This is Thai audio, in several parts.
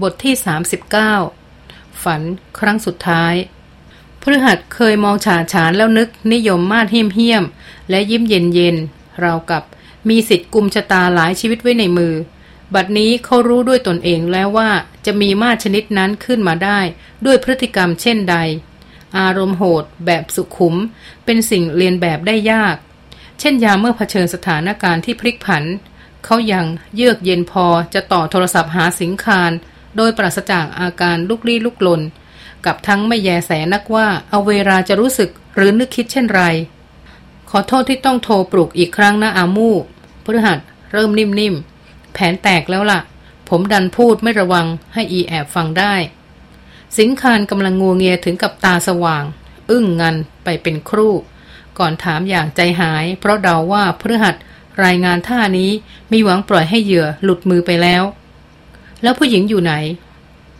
บทที่ 39 ฝันครั้งสุดท้าย พฤหัสเคยมองฉาฉานแล้วนึกนิยมมาดเฮี้ยมเฮี้ยม และยิ้มเย็นเย็นเรากับมีสิทธิ์กุมชะตาหลายชีวิตไว้ในมือ บัดนี้เขารู้ด้วยตนเองแล้วว่าจะมีมาดชนิดนั้นขึ้นมาได้ ด้วยพฤติกรรมเช่นใด อารมณ์โหด แบบสุขุม เป็นสิ่งเรียนแบบได้ยาก เช่นยามเมื่อเผชิญสถานการณ์ที่พลิกผัน เขายังเยือกเย็นพอจะต่อโทรศัพท์หาสิงคาร โดยปราศจากอาการลุกลี้ลุกลน กับทั้งไม่แยแสนักว่าเอาเวลาจะรู้สึกหรือนึกคิดเช่นไร ขอโทษที่ต้องโทรปลุกอีกครั้งนะอามูพฤหัสเริ่มนิ่มๆ แผนแตกแล้วล่ะ ผมดันพูดไม่ระวังให้อีแอบฟังได้ สิงคารกำลังงัวเงียถึงกับตาสว่าง อึ้งงันไปเป็นครู่ ก่อนถามอย่างใจหาย เพราะเดาว่าพฤหัสรายงานท่านี้มีหวังปล่อยให้เหยื่อหลุดมือไปแล้ว แล้วผู้หญิงอยู่ไหน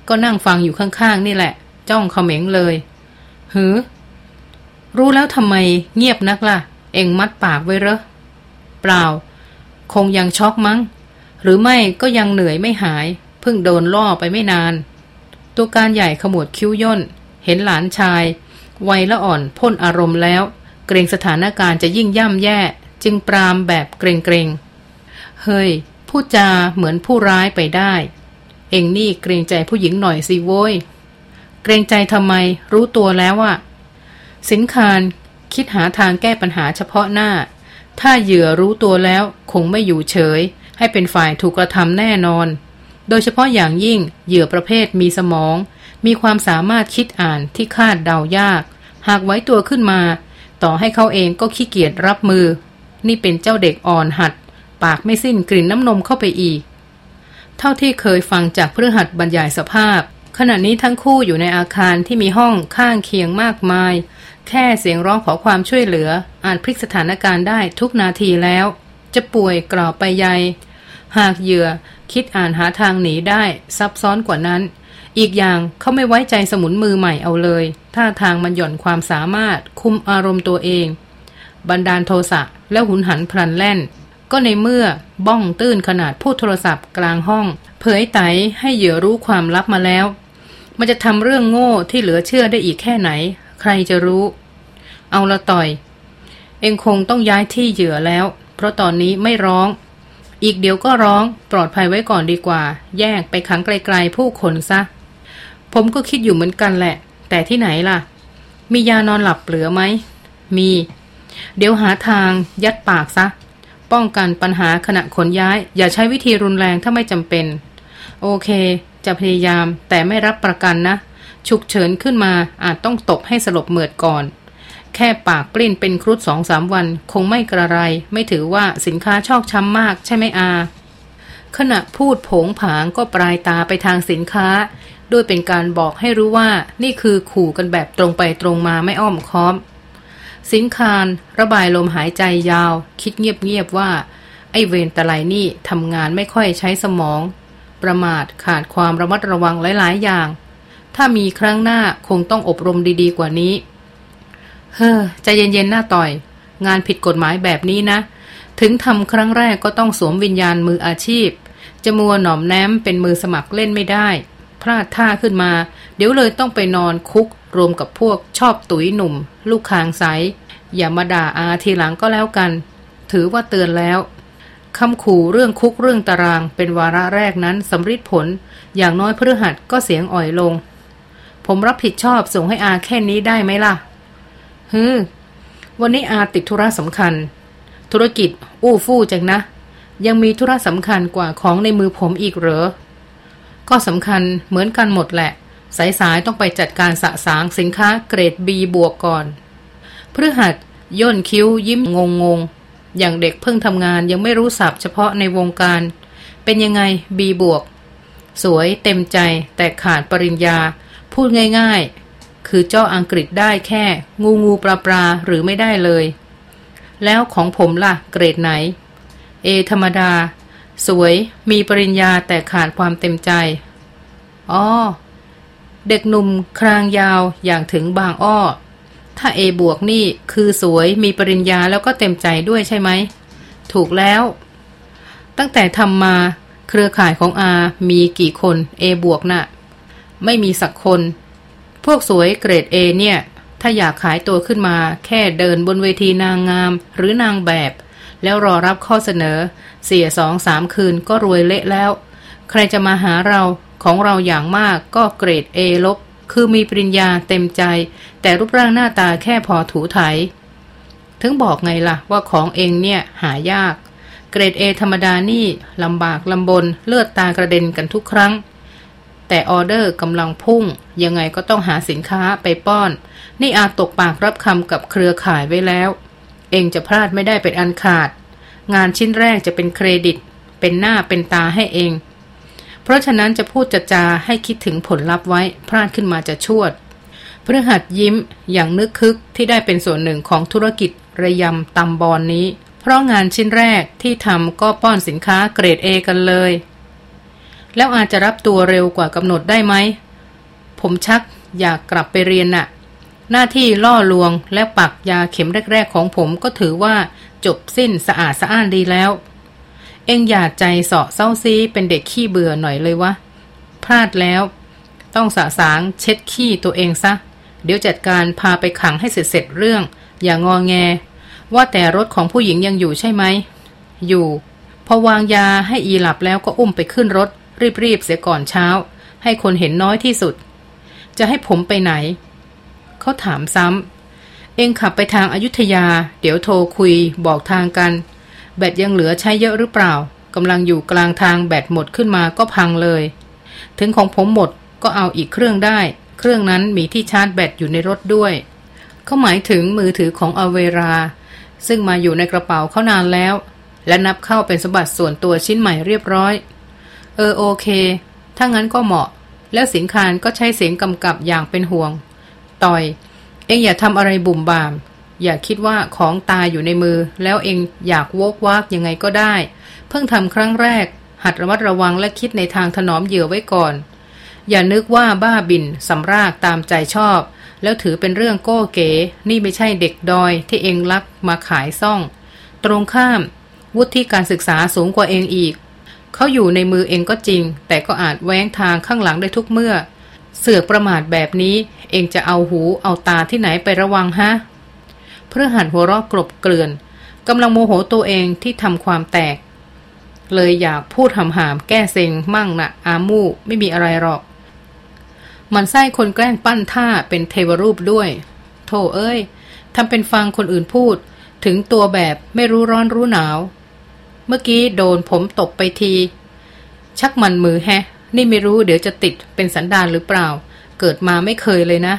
ก็นั่งฟังอยู่ข้างๆ นี่แหละ จ้องเขม็งเลยหือ รู้แล้วทำไมเงียบนักละ่ะ เอ็งมัดปากไว้เหรอ เปล่า คงยังช็อกมั้ง หรือไม่ก็ยังเหนื่อยไม่หาย เพิ่งโดนล่อไปไม่นาน ตัวการใหญ่ขมวดคิ้วย่น เห็นหลานชาย วัยละอ่อนพ่นอารมณ์แล้ว เกรงสถานการณ์จะยิ่งย่ำแย่ จึงปรามแบบเกรงๆเฮ้ยพูดจาเหมือนผู้ร้ายไปได้ เองนี่เกรงใจผู้หญิงหน่อยสิโว้ย เกรงใจทำไมรู้ตัวแล้วว่าสินคารคิดหาทางแก้ปัญหาเฉพาะหน้า ถ้าเหยื่อรู้ตัวแล้วคงไม่อยู่เฉย ให้เป็นฝ่ายถูกกระทำแน่นอน โดยเฉพาะอย่างยิ่งเหยื่อประเภทมีสมอง มีความสามารถคิดอ่านที่คาดเดายาก หากไว้ตัวขึ้นมา ต่อให้เขาเองก็ขี้เกียจรับมือ นี่เป็นเจ้าเด็กอ่อนหัด ปากไม่สิ้นกลิ่นน้ำนมเข้าไปอีก เท่าที่เคยฟังจากเพื่อหัดบรรยายสภาพ ขณะนี้ทั้งคู่อยู่ในอาคารที่มีห้องข้างเคียงมากมาย แค่เสียงร้องขอความช่วยเหลือ อาจพลิกสถานการณ์ได้ทุกนาทีแล้ว จะป่วยกล่าวไปใย หากเหยื่อคิดอ่านหาทางหนีได้ซับซ้อนกว่านั้น อีกอย่างเขาไม่ไว้ใจสมุนมือใหม่เอาเลยท่าทางมันหย่อนความสามารถคุมอารมณ์ตัวเอง บันดาลโทสะและหุนหันพลันแล่น ก็ในเมื่อบ้องตื้นขนาดพูดโทรศัพท์กลางห้อง เผยไตให้เหยื่อรู้ความลับมาแล้ว มันจะทำเรื่องโง่ที่เหลือเชื่อได้อีกแค่ไหน ใครจะรู้ เอาละต่อย เองคงต้องย้ายที่เหยื่อแล้ว เพราะตอนนี้ไม่ร้อง อีกเดี๋ยวก็ร้องปลอดภัยไว้ก่อนดีกว่า แยกไปขังไกลๆผู้คนซะ ผมก็คิดอยู่เหมือนกันแหละ แต่ที่ไหนล่ะ มียานอนหลับเหลือไหมมี เดี๋ยวหาทางยัดปากซะ ป้องกันปัญหาขณะขนย้าย อย่าใช้วิธีรุนแรงถ้าไม่จำเป็น โอเค จะพยายามแต่ไม่รับประกันนะ ฉุกเฉินขึ้นมาอาจต้องตบให้สลบเหมือดก่อน แค่ปากปลิ้นเป็นครุฑสองสามวัน คงไม่กระไร ไม่ถือว่าสินค้าชอกช้ำมากใช่ไหมอา ขณะพูดผงผางก็ปลายตาไปทางสินค้า ด้วยเป็นการบอกให้รู้ว่านี่คือขู่กันแบบตรงไปตรงมาไม่อ้อมค้อม สิงคารระบายลมหายใจยาว คิดเงียบๆว่า ไอเวนตะไลนี่ทำงานไม่ค่อยใช้สมอง ประมาทขาดความระมัดระวังหลายๆอย่าง ถ้ามีครั้งหน้าคงต้องอบรมดีๆกว่านี้ เฮ้อใจเย็นๆหน้าต่อย งานผิดกฎหมายแบบนี้นะ ถึงทำครั้งแรกก็ต้องสวมวิญญาณมืออาชีพจะมัวหน่อมแนมเป็นมือสมัครเล่นไม่ได้ พลาดท่าขึ้นมา เดี๋ยวเลยต้องไปนอนคุก รวมกับพวกชอบตุ๋ยหนุ่ม ลูกคางใสอย่ามาด่าอาทีหลังก็แล้วกัน ถือว่าเตือนแล้วคำขู่เรื่องคุกเรื่องตารางเป็นวาระแรกนั้นสำริดผล อย่างน้อยพฤหัสก็เสียงอ่อยลง ผมรับผิดชอบส่งให้อาแค่นี้ได้ไหมล่ะฮึวันนี้อาติดธุระสำคัญ ธุรกิจ อู้ฟู่จังนะ ยังมีธุระสำคัญกว่าของในมือผมอีกเหรอ ก็สำคัญเหมือนกันหมดแหละ สายๆต้องไปจัดการสะสางสินค้าเกรด B บวกก่อนพฤหัสย่นคิ้วยิ้มงงงอย่างเด็กเพิ่งทำงานยังไม่รู้สับเฉพาะในวงการ เป็นยังไง B บวก สวยเต็มใจแต่ขาดปริญญา พูดง่ายๆ คือเจ้าอังกฤษได้แค่ งูงูปลาปลาหรือไม่ได้เลย แล้วของผมล่ะ เกรดไหน เอธรรมดา สวยมีปริญญาแต่ขาดความเต็มใจอ๋อ เด็กหนุ่มครางยาวอย่างถึงบางอ้อ ถ้าเอบวกนี่คือสวยมีปริญญาแล้วก็เต็มใจด้วยใช่ไหม ถูกแล้ว ตั้งแต่ทำมาเครือข่ายของอามีกี่คน A บวกนะ่ะ ไม่มีสักคน พวกสวยเกรด A เนี่ย ถ้าอยากขายตัวขึ้นมาแค่เดินบนเวทีนางงามหรือนางแบบ แล้วรอรับข้อเสนอ เสียสองสามคืนก็รวยเละแล้ว ใครจะมาหาเรา ของเราอย่างมากก็เกรด A ลบ คือมีปริญญาเต็มใจ แต่รูปร่างหน้าตาแค่พอถูไถ ถึงบอกไงล่ะว่าของเองเนี่ยหายาก เกรด A ธรรมดานี่ลำบากลำบนเลือดตากระเด็นกันทุกครั้ง แต่ออเดอร์กำลังพุ่ง ยังไงก็ต้องหาสินค้าไปป้อน นี่อาตกปากรับคำกับเครือข่ายไว้แล้ว เองจะพลาดไม่ได้เป็นอันขาด งานชิ้นแรกจะเป็นเครดิต เป็นหน้าเป็นตาให้เอง เพราะฉะนั้นจะพูดจะจาให้คิดถึงผลลัพธ์ไว้พลาดขึ้นมาจะชวดพฤหัสยิ้มอย่างนึกคึกที่ได้เป็นส่วนหนึ่งของธุรกิจระยำตำบอนนี้ เพราะงานชิ้นแรกที่ทำก็ป้อนสินค้าเกรดเอกันเลย แล้วอาจจะรับตัวเร็วกว่ากำหนดได้ไหม ผมชักอยากกลับไปเรียนน่ะ หน้าที่ล่อลวงและปักยาเข็มแรก ๆ ของผมก็ถือว่าจบสิ้นสะอาดสะอ้านดีแล้ว เอ็งอย่าใจเสาะเศร้าซีเป็นเด็กขี้เบื่อหน่อยเลยวะ พลาดแล้ว ต้องสะสางเช็ดขี้ตัวเองซะ เดี๋ยวจัดการพาไปขังให้เสร็จเสร็จเรื่อง อย่างงอแง ว่าแต่รถของผู้หญิงยังอยู่ใช่ไหม อยู่ พอวางยาให้อีหลับแล้วก็อุ้มไปขึ้นรถ รีบๆเสียก่อนเช้า ให้คนเห็นน้อยที่สุด จะให้ผมไปไหน เขาถามซ้ำเองขับไปทางอายุทยา เดี๋ยวโทรคุยบอกทางกัน แบตยังเหลือใช้เยอะหรือเปล่ากำลังอยู่กลางทางแบตหมดขึ้นมาก็พังเลย ถึงของผมหมดก็เอาอีกเครื่องได้ เครื่องนั้นมีที่ชาร์จแบตอยู่ในรถด้วยเขาหมายถึงมือถือของอเวรา ซึ่งมาอยู่ในกระเป๋าเขานานแล้ว และนับเข้าเป็นสมบัติส่วนตัวชิ้นใหม่เรียบร้อย เออโอเค ถ้างั้นก็เหมาะ แล้วสินคานก็ใช้เสียงกำกับอย่างเป็นห่วง ต่อย เอ็งอย่าทำอะไรบุ่มบาม อย่าคิดว่าของตายอยู่ในมือ แล้วเองอยากโวกวากยังไงก็ได้ เพิ่งทำครั้งแรก หัดระมัดระวังและคิดในทางถนอมเหยื่อไว้ก่อน อย่านึกว่าบ้าบินสำรากตามใจชอบ แล้วถือเป็นเรื่องโก้เก๋ นี่ไม่ใช่เด็กดอยที่เองรักมาขายซ่อง ตรงข้าม วุฒิการศึกษาสูงกว่าเองอีก เขาอยู่ในมือเองก็จริง แต่ก็อาจแว้งทางข้างหลังได้ทุกเมื่อเสือกประมาทแบบนี้ เองจะเอาหูเอาตาที่ไหนไประวังฮะ เพื่อหันหัวรอกกลบเกลื่อนกำลังโมโหตัวเองที่ทำความแตก เลยอยากพูดหำหามแก้เซ็งมั่งนะอามูไม่มีอะไรหรอก มันไส้คนแกล้งปั้นท่าเป็นเทวรูปด้วย โธ่เอ้ยทำเป็นฟังคนอื่นพูด ถึงตัวแบบไม่รู้ร้อนรู้หนาว เมื่อกี้โดนผมตบไปที ชักมันมือแฮะ นี่ไม่รู้เดี๋ยวจะติดเป็นสันดานหรือเปล่า เกิดมาไม่เคยเลยนะ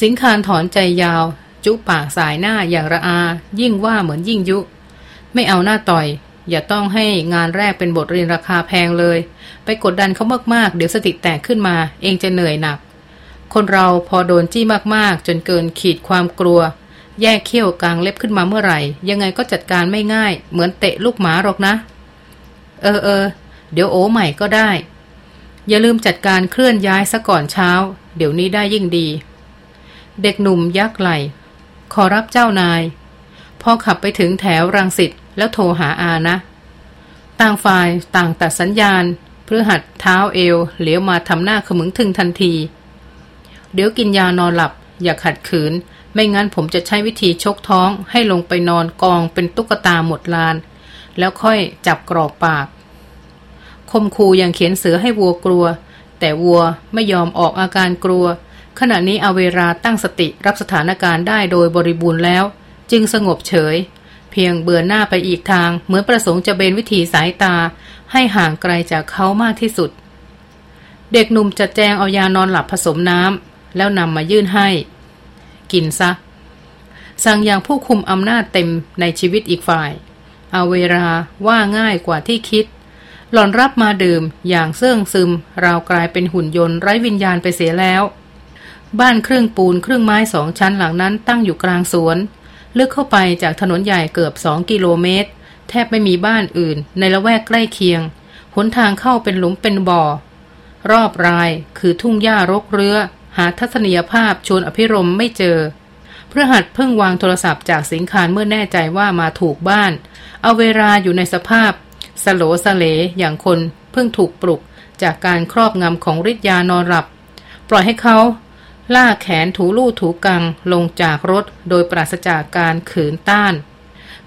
สิงคานถอนใจยาว จุปากสายหน้าอย่างระอา ยิ่งว่าเหมือนยิ่งยุ ไม่เอาหน้าต่อย อย่าต้องให้งานแรกเป็นบทเรียนราคาแพงเลย ไปกดดันเขามากๆ เดี๋ยวสติแตกขึ้นมา เองจะเหนื่อยหนัก คนเราพอโดนจี้มากๆ จนเกินขีดความกลัว แยกเขี้ยวกลางเล็บขึ้นมาเมื่อไหร่ ยังไงก็จัดการไม่ง่าย เหมือนเตะลูกหมาหรอกนะ เออเออเดี๋ยวโอใหม่ก็ได้ อย่าลืมจัดการเคลื่อนย้ายซะก่อนเช้า เดี๋ยวนี้ได้ยิ่งดี เด็กหนุ่มยักไหล ขอรับเจ้านาย พอขับไปถึงแถวรังสิตแล้วโทรหาอานะ ต่างฝ่ายต่างตัดสัญญาณเพื่อหัดเท้าเอว เหลียวมาทำหน้าขมึงถึงทันที เดี๋ยวกินยานอนหลับ อย่าขัดขืน ไม่งั้นผมจะใช้วิธีชกท้องให้ลงไปนอนกองเป็นตุ๊กตาหมดลาน แล้วค่อยจับกรอกปากคมคูยังเขียนเสือให้วัวกลัว แต่วัวไม่ยอมออกอาการกลัว ขณะนี้อเวราตั้งสติรับสถานการณ์ได้โดยบริบูรณ์แล้ว จึงสงบเฉย เพียงเบือนหน้าไปอีกทาง เหมือนประสงค์จะเบนวิธีสายตา ให้ห่างไกลจากเขามากที่สุด เด็กหนุ่มจะแจงเอายานอนหลับผสมน้ำแล้วนำมายื่นให้ กินซะ สั่งอย่างผู้คุมอำนาจเต็มในชีวิตอีกฝ่ายอเวราว่าง่ายกว่าที่คิด หล่อนรับมาดื่มอย่างเสื่องซึม ราวกลายเป็นหุ่นยนต์ไร้วิญญาณไปเสียแล้ว บ้านเครื่องปูนเครื่องไม้สองชั้นหลังนั้นตั้งอยู่กลางสวน ลึกเข้าไปจากถนนใหญ่เกือบสองกิโลเมตร แทบไม่มีบ้านอื่น ในละแวกใกล้เคียง หนทางเข้าเป็นหลุมเป็นบ่อ รอบรายคือทุ่งหญ้ารกเรือหาทัศนียภาพชวนอภิรมไม่เจอเพื่อหัดเพิ่งวางโทรศัพท์จากสิงคารเมื่อแน่ใจว่ามาถูกบ้าน เอาเวลาอยู่ในสภาพ สโลสเลอย่างคนเพิ่งถูกปลุกจากการครอบงำของฤทธิ์ยานอนหลับ ปล่อยให้เขา ล่าแขนถูลู่ถูกังลงจากรถโดยปราศจากการขืนต้าน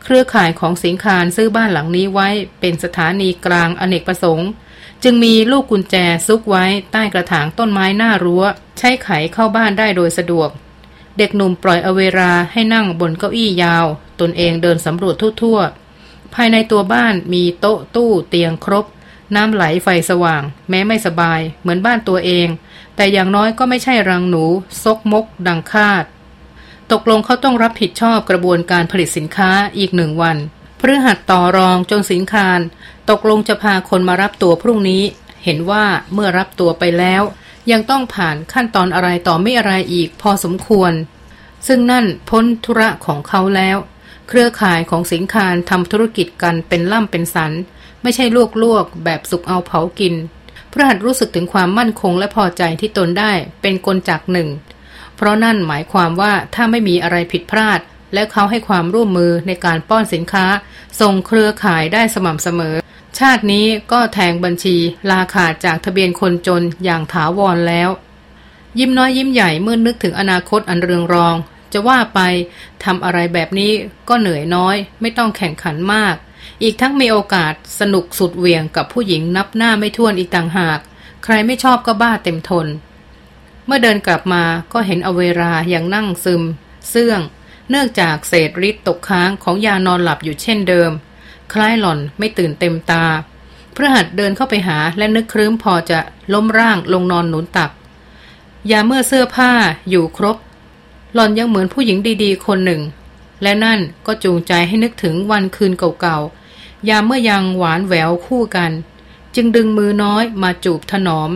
เครือข่ายของสิงคารซื้อบ้านหลังนี้ไว้เป็นสถานีกลางอเนกประสงค์ จึงมีลูกกุญแจซุกไว้ใต้กระถางต้นไม้หน้ารั้ว ใช้ไขเข้าบ้านได้โดยสะดวก เด็กหนุ่มปล่อยอเวราให้นั่งบนเก้าอี้ยาว ตนเองเดินสำรวจทั่วๆภายในตัวบ้านมีโต๊ะตู้เตียงครบ น้ำไหลไฟสว่าง แม้ไม่สบาย เหมือนบ้านตัวเอง แต่อย่างน้อยก็ไม่ใช่รังหนู ซกมก ดังคาด ตกลงเขาต้องรับผิดชอบกระบวนการผลิตสินค้าอีกหนึ่งวันพฤหัสต่อรองจนสินคาร ตกลงจะพาคนมารับตัวพรุ่งนี้ เห็นว่าเมื่อรับตัวไปแล้ว ยังต้องผ่านขั้นตอนอะไรต่อไม่อะไรอีกพอสมควร ซึ่งนั่นพ้นธุระของเขาแล้ว เครือข่ายของสิงคารทำธุรกิจกันเป็นล่ำเป็นสัน ไม่ใช่ลวกๆแบบสุกเอาเผากิน พระหัตรู้สึกถึงความมั่นคงและพอใจที่ตนได้เป็นกลจักหนึ่ง เพราะนั่นหมายความว่าถ้าไม่มีอะไรผิดพลาด และเขาให้ความร่วมมือในการป้อนสินค้า ส่งเครือข่ายได้สม่ำเสมอ ชาตินี้ก็แทงบัญชีลาขาดจากทะเบียนคนจนอย่างถาวรแล้ว ยิ้มน้อยยิ้มใหญ่เมื่อนึกถึงอนาคตอันเรืองรอง จะว่าไปทำอะไรแบบนี้ก็เหนื่อยน้อย ไม่ต้องแข่งขันมาก อีกทั้งมีโอกาสสนุกสุดเวียงกับผู้หญิงนับหน้าไม่ถ้วนอีกต่างหาก ใครไม่ชอบก็บ้าเต็มทน เมื่อเดินกลับมาก็เห็นอเวราอย่างนั่งซึม เสื่อง เนื่องจากเศษฤทธิ์ตกค้างของยานอนหลับอยู่เช่นเดิม คล้ายหล่อนไม่ตื่นเต็มตาพระหัดเดินเข้าไปหาและนึกครึ้มพอจะล้มร่างลงนอนหนุนตัก ยาเมื่อเสื้อผ้าอยู่ครบ หล่อนยังเหมือนผู้หญิงดีๆ คนหนึ่ง และนั่นก็จูงใจให้นึกถึงวันคืนเก่าๆ ยามเมื่อยังหวานแหววคู่กัน จึงดึงมือน้อยมาจูบถนอม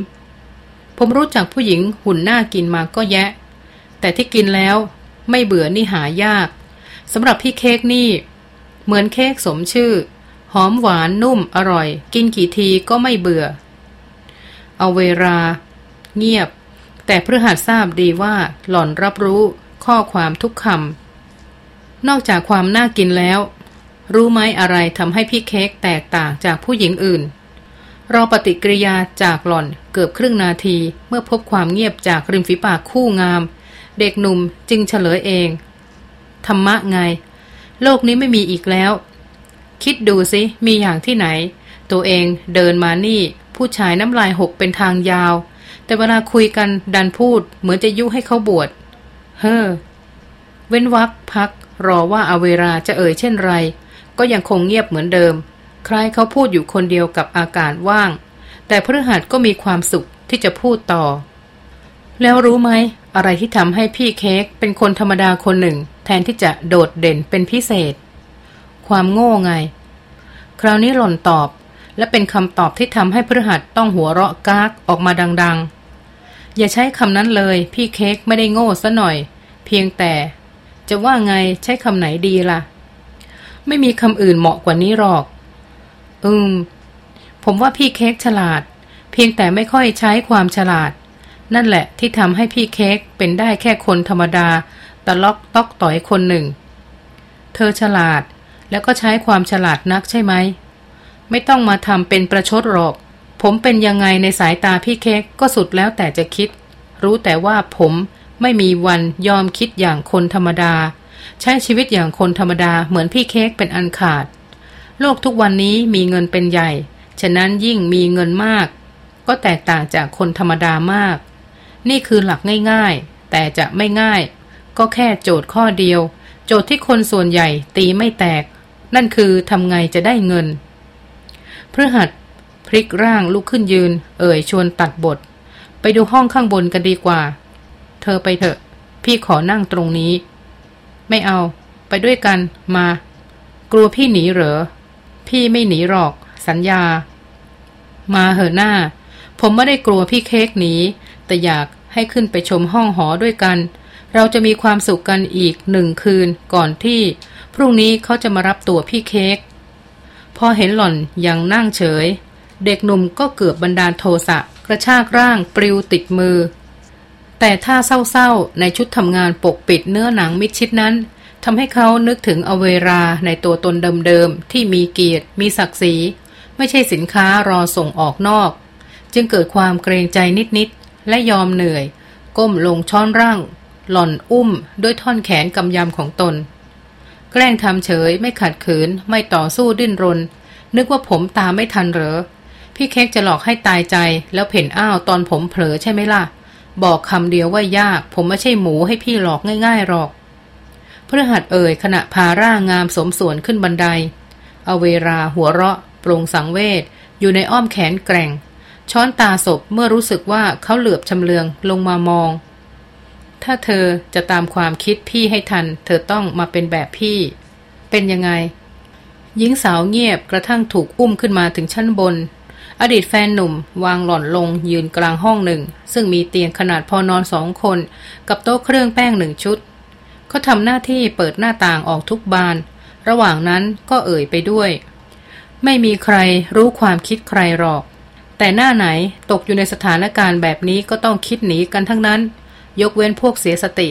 ผมรู้จักผู้หญิงหุ่นหน้ากินมาก็แยะ แต่ที่กินแล้วไม่เบื่อนี่หายากสำหรับพี่เค้กนี่ เหมือนเค้กสมชื่อ หอมหวานนุ่มอร่อย กินกี่ทีก็ไม่เบื่อ เอาเวลาเงียบ แต่พฤหัสทราบดีว่าหล่อนรับรู้ข้อความทุกคำนอกจากความน่ากินแล้ว รู้ไหมอะไรทำให้พี่เค้กแตกต่างจากผู้หญิงอื่น รอปฏิกิริยาจากหล่อนเกือบครึ่งนาทีเมื่อพบความเงียบจากริมฝีปากคู่งาม เด็กหนุ่มจึงเฉลยเอง ธรรมะไง โลกนี้ไม่มีอีกแล้ว คิดดูสิมีอย่างที่ไหน ตัวเองเดินมานี่ ผู้ชายน้ำลายหกเป็นทางยาว แต่เวลาคุยกันดันพูดเหมือนจะยุให้เขาบวชเฮ้อเว้นวักพักรอว่าอาเวราจะเอ่ยเช่นไร ก็ยังคงเงียบเหมือนเดิม คล้ายเขาพูดอยู่คนเดียวกับอากาศว่าง แต่พฤหัสก็มีความสุขที่จะพูดต่อ แล้วรู้ไหม อะไรที่ทำให้พี่เค้กเป็นคนธรรมดาคนหนึ่ง แทนที่จะโดดเด่นเป็นพิเศษ ความโง่ไง คราวนี้หล่อนตอบ และเป็นคำตอบที่ทำให้พฤหัสต้องหัวเราะกากออกมาดัง ๆ อย่าใช้คำนั้นเลย พี่เค้กไม่ได้โง่ซะหน่อย เพียงแต่ จะว่าไงใช้คำไหนดีละ่ะ ไม่มีคำอื่นเหมาะกว่านี้หรอก อืม ผมว่าพี่เค้กฉลาด เพียงแต่ไม่ค่อยใช้ความฉลาด นั่นแหละที่ทำให้พี่เค้กเป็นได้แค่คนธรรมดาตะล็อกตอกต่อยคนหนึ่ง เธอฉลาดแล้วก็ใช้ความฉลาดนักใช่ไหม ไม่ต้องมาทำเป็นประชดหรอก ผมเป็นยังไงในสายตาพี่เค้กก็สุดแล้วแต่จะคิด รู้แต่ว่าผมไม่มีวันยอมคิดอย่างคนธรรมดา ใช้ชีวิตอย่างคนธรรมดาเหมือนพี่เค้กเป็นอันขาด โลกทุกวันนี้มีเงินเป็นใหญ่ ฉะนั้นยิ่งมีเงินมาก ก็แตกต่างจากคนธรรมดามาก นี่คือหลักง่ายๆ แต่จะไม่ง่าย ก็แค่โจทย์ข้อเดียว โจทย์ที่คนส่วนใหญ่ตีไม่แตก นั่นคือทำไงจะได้เงินพฤหัสพลิกร่างลุกขึ้นยืน เอ่ยชวนตัดบท ไปดูห้องข้างบนกันดีกว่า เธอไปเถอะ พี่ขอนั่งตรงนี้ ไม่เอา ไปด้วยกัน มา กลัวพี่หนีเหรอ พี่ไม่หนีหรอก สัญญา มาเหอะหน้า ผมไม่ได้กลัวพี่เค้กหนี แต่อยากให้ขึ้นไปชมห้องหอด้วยกัน เราจะมีความสุขกันอีกหนึ่งคืนก่อนที่ พรุ่งนี้เขาจะมารับตัวพี่เค้ก พอเห็นหล่อนยังนั่งเฉย เด็กหนุ่มก็เกือบบันดาลโทสะกระชากร่างปลิวติดมือ แต่ถ้าเศร้าๆ ในชุดทำงานปกปิดเนื้อหนังมิดชิดนั้นทำให้เขานึกถึงอเวราในตัวตนเดิมๆ ที่มีเกียรติ มีศักดิ์ศรี ไม่ใช่สินค้ารอส่งออกนอก จึงเกิดความเกรงใจนิดๆ และยอมเหนื่อย ก้มลงช้อนร่าง หล่อนอุ้มด้วยท่อนแขนกำยำของตน แกล้งทำเฉยไม่ขัดขืน ไม่ต่อสู้ดิ้นรน นึกว่าผมตามไม่ทันเหรอ พี่เค้กจะหลอกให้ตายใจแล้วเพ่นอ้าวตอนผมเผลอใช่ไหมล่ะ บอกคำเดียวว่ายาก ผมไม่ใช่หมูให้พี่หลอกง่ายๆหรอกพฤหัสเอ่ยขณะพาร่างงามสมส่วนขึ้นบันได เอาเวลาหัวเราะ ปรงสังเวชอยู่ในอ้อมแขนแกร่ง ช้อนตาศพเมื่อรู้สึกว่าเขาเหลือบชำเลืองลงมามอง ถ้าเธอจะตามความคิดพี่ให้ทัน เธอต้องมาเป็นแบบพี่ เป็นยังไงหญิงสาวเงียบกระทั่งถูกอุ้มขึ้นมาถึงชั้นบน อดีตแฟนหนุ่มวางหล่อนลงยืนกลางห้องหนึ่ง ซึ่งมีเตียงขนาดพอนอนสองคน กับโต๊ะเครื่องแป้งหนึ่งชุดเขาทำหน้าที่เปิดหน้าต่างออกทุกบาน ระหว่างนั้นก็เอ่ยไปด้วย ไม่มีใครรู้ความคิดใครหรอก แต่หน้าไหนตกอยู่ในสถานการณ์แบบนี้ก็ต้องคิดหนีกันทั้งนั้น ยกเว้นพวกเสียสติ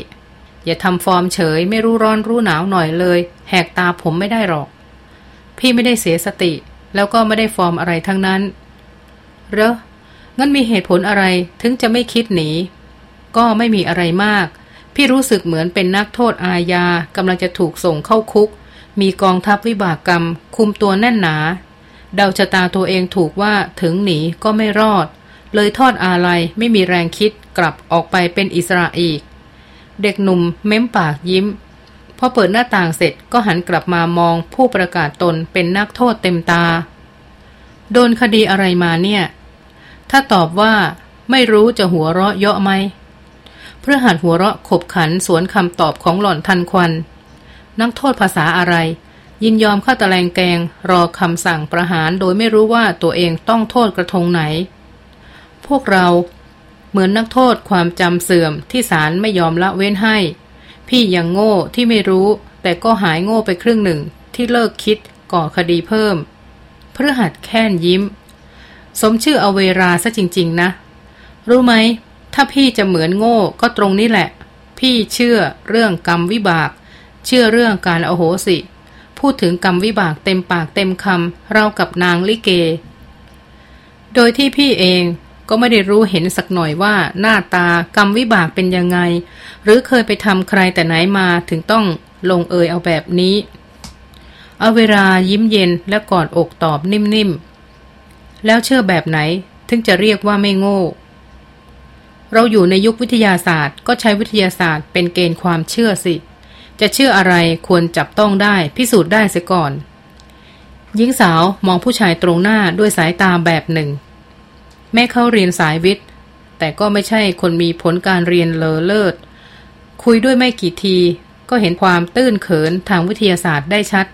อย่าทำฟอร์มเฉยไม่รู้ร้อนรู้หนาวหน่อยเลย แหกตาผมไม่ได้หรอก พี่ไม่ได้เสียสติ แล้วก็ไม่ได้ฟอร์มอะไรทั้งนั้น เรองั้นมีเหตุผลอะไรถึงจะไม่คิดหนี ก็ไม่มีอะไรมาก พี่รู้สึกเหมือนเป็นนักโทษอาญากำลังจะถูกส่งเข้าคุก มีกองทัพวิบากกรรม คุมตัวแน่นหนา เดาชะตาตัวเองถูกว่าถึงหนีก็ไม่รอด เลยทอดอาลัยไม่มีแรงคิดกลับออกไปเป็นอิสระอีก เด็กหนุ่มเม้มปากยิ้ม พอเปิดหน้าต่างเสร็จก็หันกลับมามองผู้ประกาศตนเป็นนักโทษเต็มตา โดนคดีอะไรมาเนี่ย ถ้าตอบว่า ไม่รู้จะหัวเราะเยาะไหมเพฤหัสหัวเราะขบขันสวนคำตอบของหล่อนทันควัน นักโทษภาษาอะไร ยินยอมเข้าตะแลงแกง รอคำสั่งประหารโดยไม่รู้ว่าตัวเองต้องโทษกระทงไหน พวกเราเหมือนนักโทษความจำเสื่อมที่ศาลไม่ยอมละเว้นให้ พี่ยังโง่ที่ไม่รู้ แต่ก็หายโง่ไปครึ่งหนึ่งที่เลิกคิดก่อคดีเพิ่ม พฤหัสแค่นยิ้ม สมชื่อเอาเวลาซะจริง ๆ นะ รู้ไหม ถ้าพี่จะเหมือนโง่ก็ตรงนี้แหละ พี่เชื่อเรื่องกรรมวิบาก เชื่อเรื่องการอโหสิ พูดถึงกรรมวิบากเต็มปากเต็มคำเรากับนางลิเก โดยที่พี่เองก็ไม่ได้รู้เห็นสักหน่อยว่าหน้าตากรรมวิบากเป็นยังไง หรือเคยไปทำใครแต่ไหนมาถึงต้องลงเอยเอาแบบนี้ เอาเวลายิ้มเย็นและกอดอกตอบนิ่มๆ แล้วเชื่อแบบไหนถึงจะเรียกว่าไม่โง่ เราอยู่ในยุควิทยาศาสตร์ ก็ใช้วิทยาศาสตร์เป็นเกณฑ์ความเชื่อสิ จะเชื่ออะไรควรจับต้องได้พิสูจน์ได้เสียก่อน หญิงสาวมองผู้ชายตรงหน้าด้วยสายตาแบบหนึ่ง แม่เขาเรียนสายวิทย์ แต่ก็ไม่ใช่คนมีผลการเรียนเลอเลิศ คุยด้วยไม่กี่ที ก็เห็นความตื้นเขินทางวิทยาศาสตร์ได้ชัด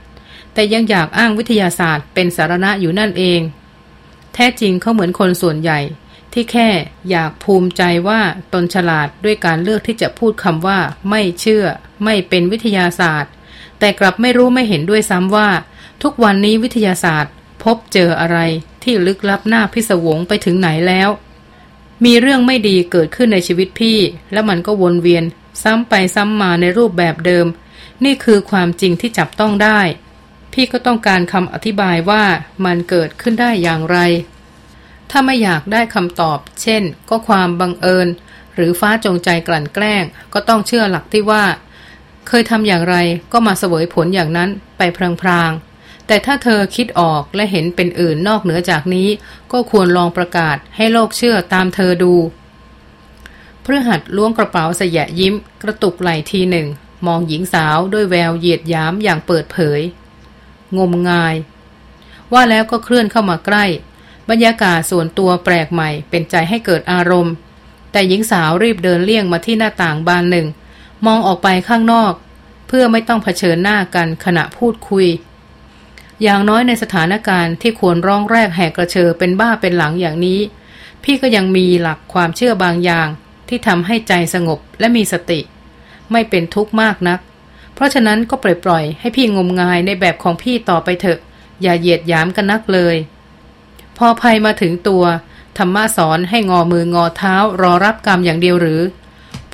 แต่ยังอยากอ้างวิทยาศาสตร์เป็นสารณะอยู่นั่นเอง แท้จริงเขาเหมือนคนส่วนใหญ่ ที่แค่อยากภูมิใจว่าตนฉลาดด้วยการเลือกที่จะพูดคำว่า ไม่เชื่อ ไม่เป็นวิทยาศาสตร์ แต่กลับไม่รู้ไม่เห็นด้วยซ้ำว่า ทุกวันนี้วิทยาศาสตร์ พบเจออะไรที่ลึกลับหน้าพิศวงไปถึงไหนแล้ว มีเรื่องไม่ดีเกิดขึ้นในชีวิตพี่ แล้วมันก็วนเวียน ซ้ำไปซ้ำมาในรูปแบบเดิม นี่คือความจริงที่จับต้องได้ พี่ก็ต้องการคำอธิบายว่ามันเกิดขึ้นได้อย่างไร ถ้าไม่อยากได้คำตอบ เช่น ก็ความบังเอิญ หรือฟ้าจงใจกลั่นแกล้ง ก็ต้องเชื่อหลักที่ว่า เคยทำอย่างไรก็มาเสวยผลอย่างนั้นไปพลางๆ แต่ถ้าเธอคิดออกและเห็นเป็นอื่นนอกเหนือจากนี้ ก็ควรลองประกาศให้โลกเชื่อตามเธอดูเพื่อหัดล้วงกระเป๋าสยะยิ้ม กระตุกไหลทีหนึ่ง มองหญิงสาวด้วยแววเหยียดย้ำอย่างเปิดเผย งมงาย ว่าแล้วก็เคลื่อนเข้ามาใกล้ บรรยากาศส่วนตัวแปลกใหม่ เป็นใจให้เกิดอารมณ์ แต่หญิงสาวรีบเดินเลี่ยงมาที่หน้าต่างบานหนึ่ง มองออกไปข้างนอก เพื่อไม่ต้องเผชิญหน้ากันขณะพูดคุย อย่างน้อยในสถานการณ์ที่ควรร้องแรกแหกกระเชอเป็นบ้าเป็นหลังอย่างนี้ พี่ก็ยังมีหลักความเชื่อบางอย่างที่ทำให้ใจสงบและมีสติ ไม่เป็นทุกข์มากนัก เพราะฉะนั้นก็ปล่อยปล่อยให้พี่งมงายในแบบของพี่ต่อไปเถอะ อย่าเหยียดยามกันนักเลย พอภัยมาถึงตัวธรรมะสอนให้งอมืองอเท้ารอรับกรรมอย่างเดียวหรือ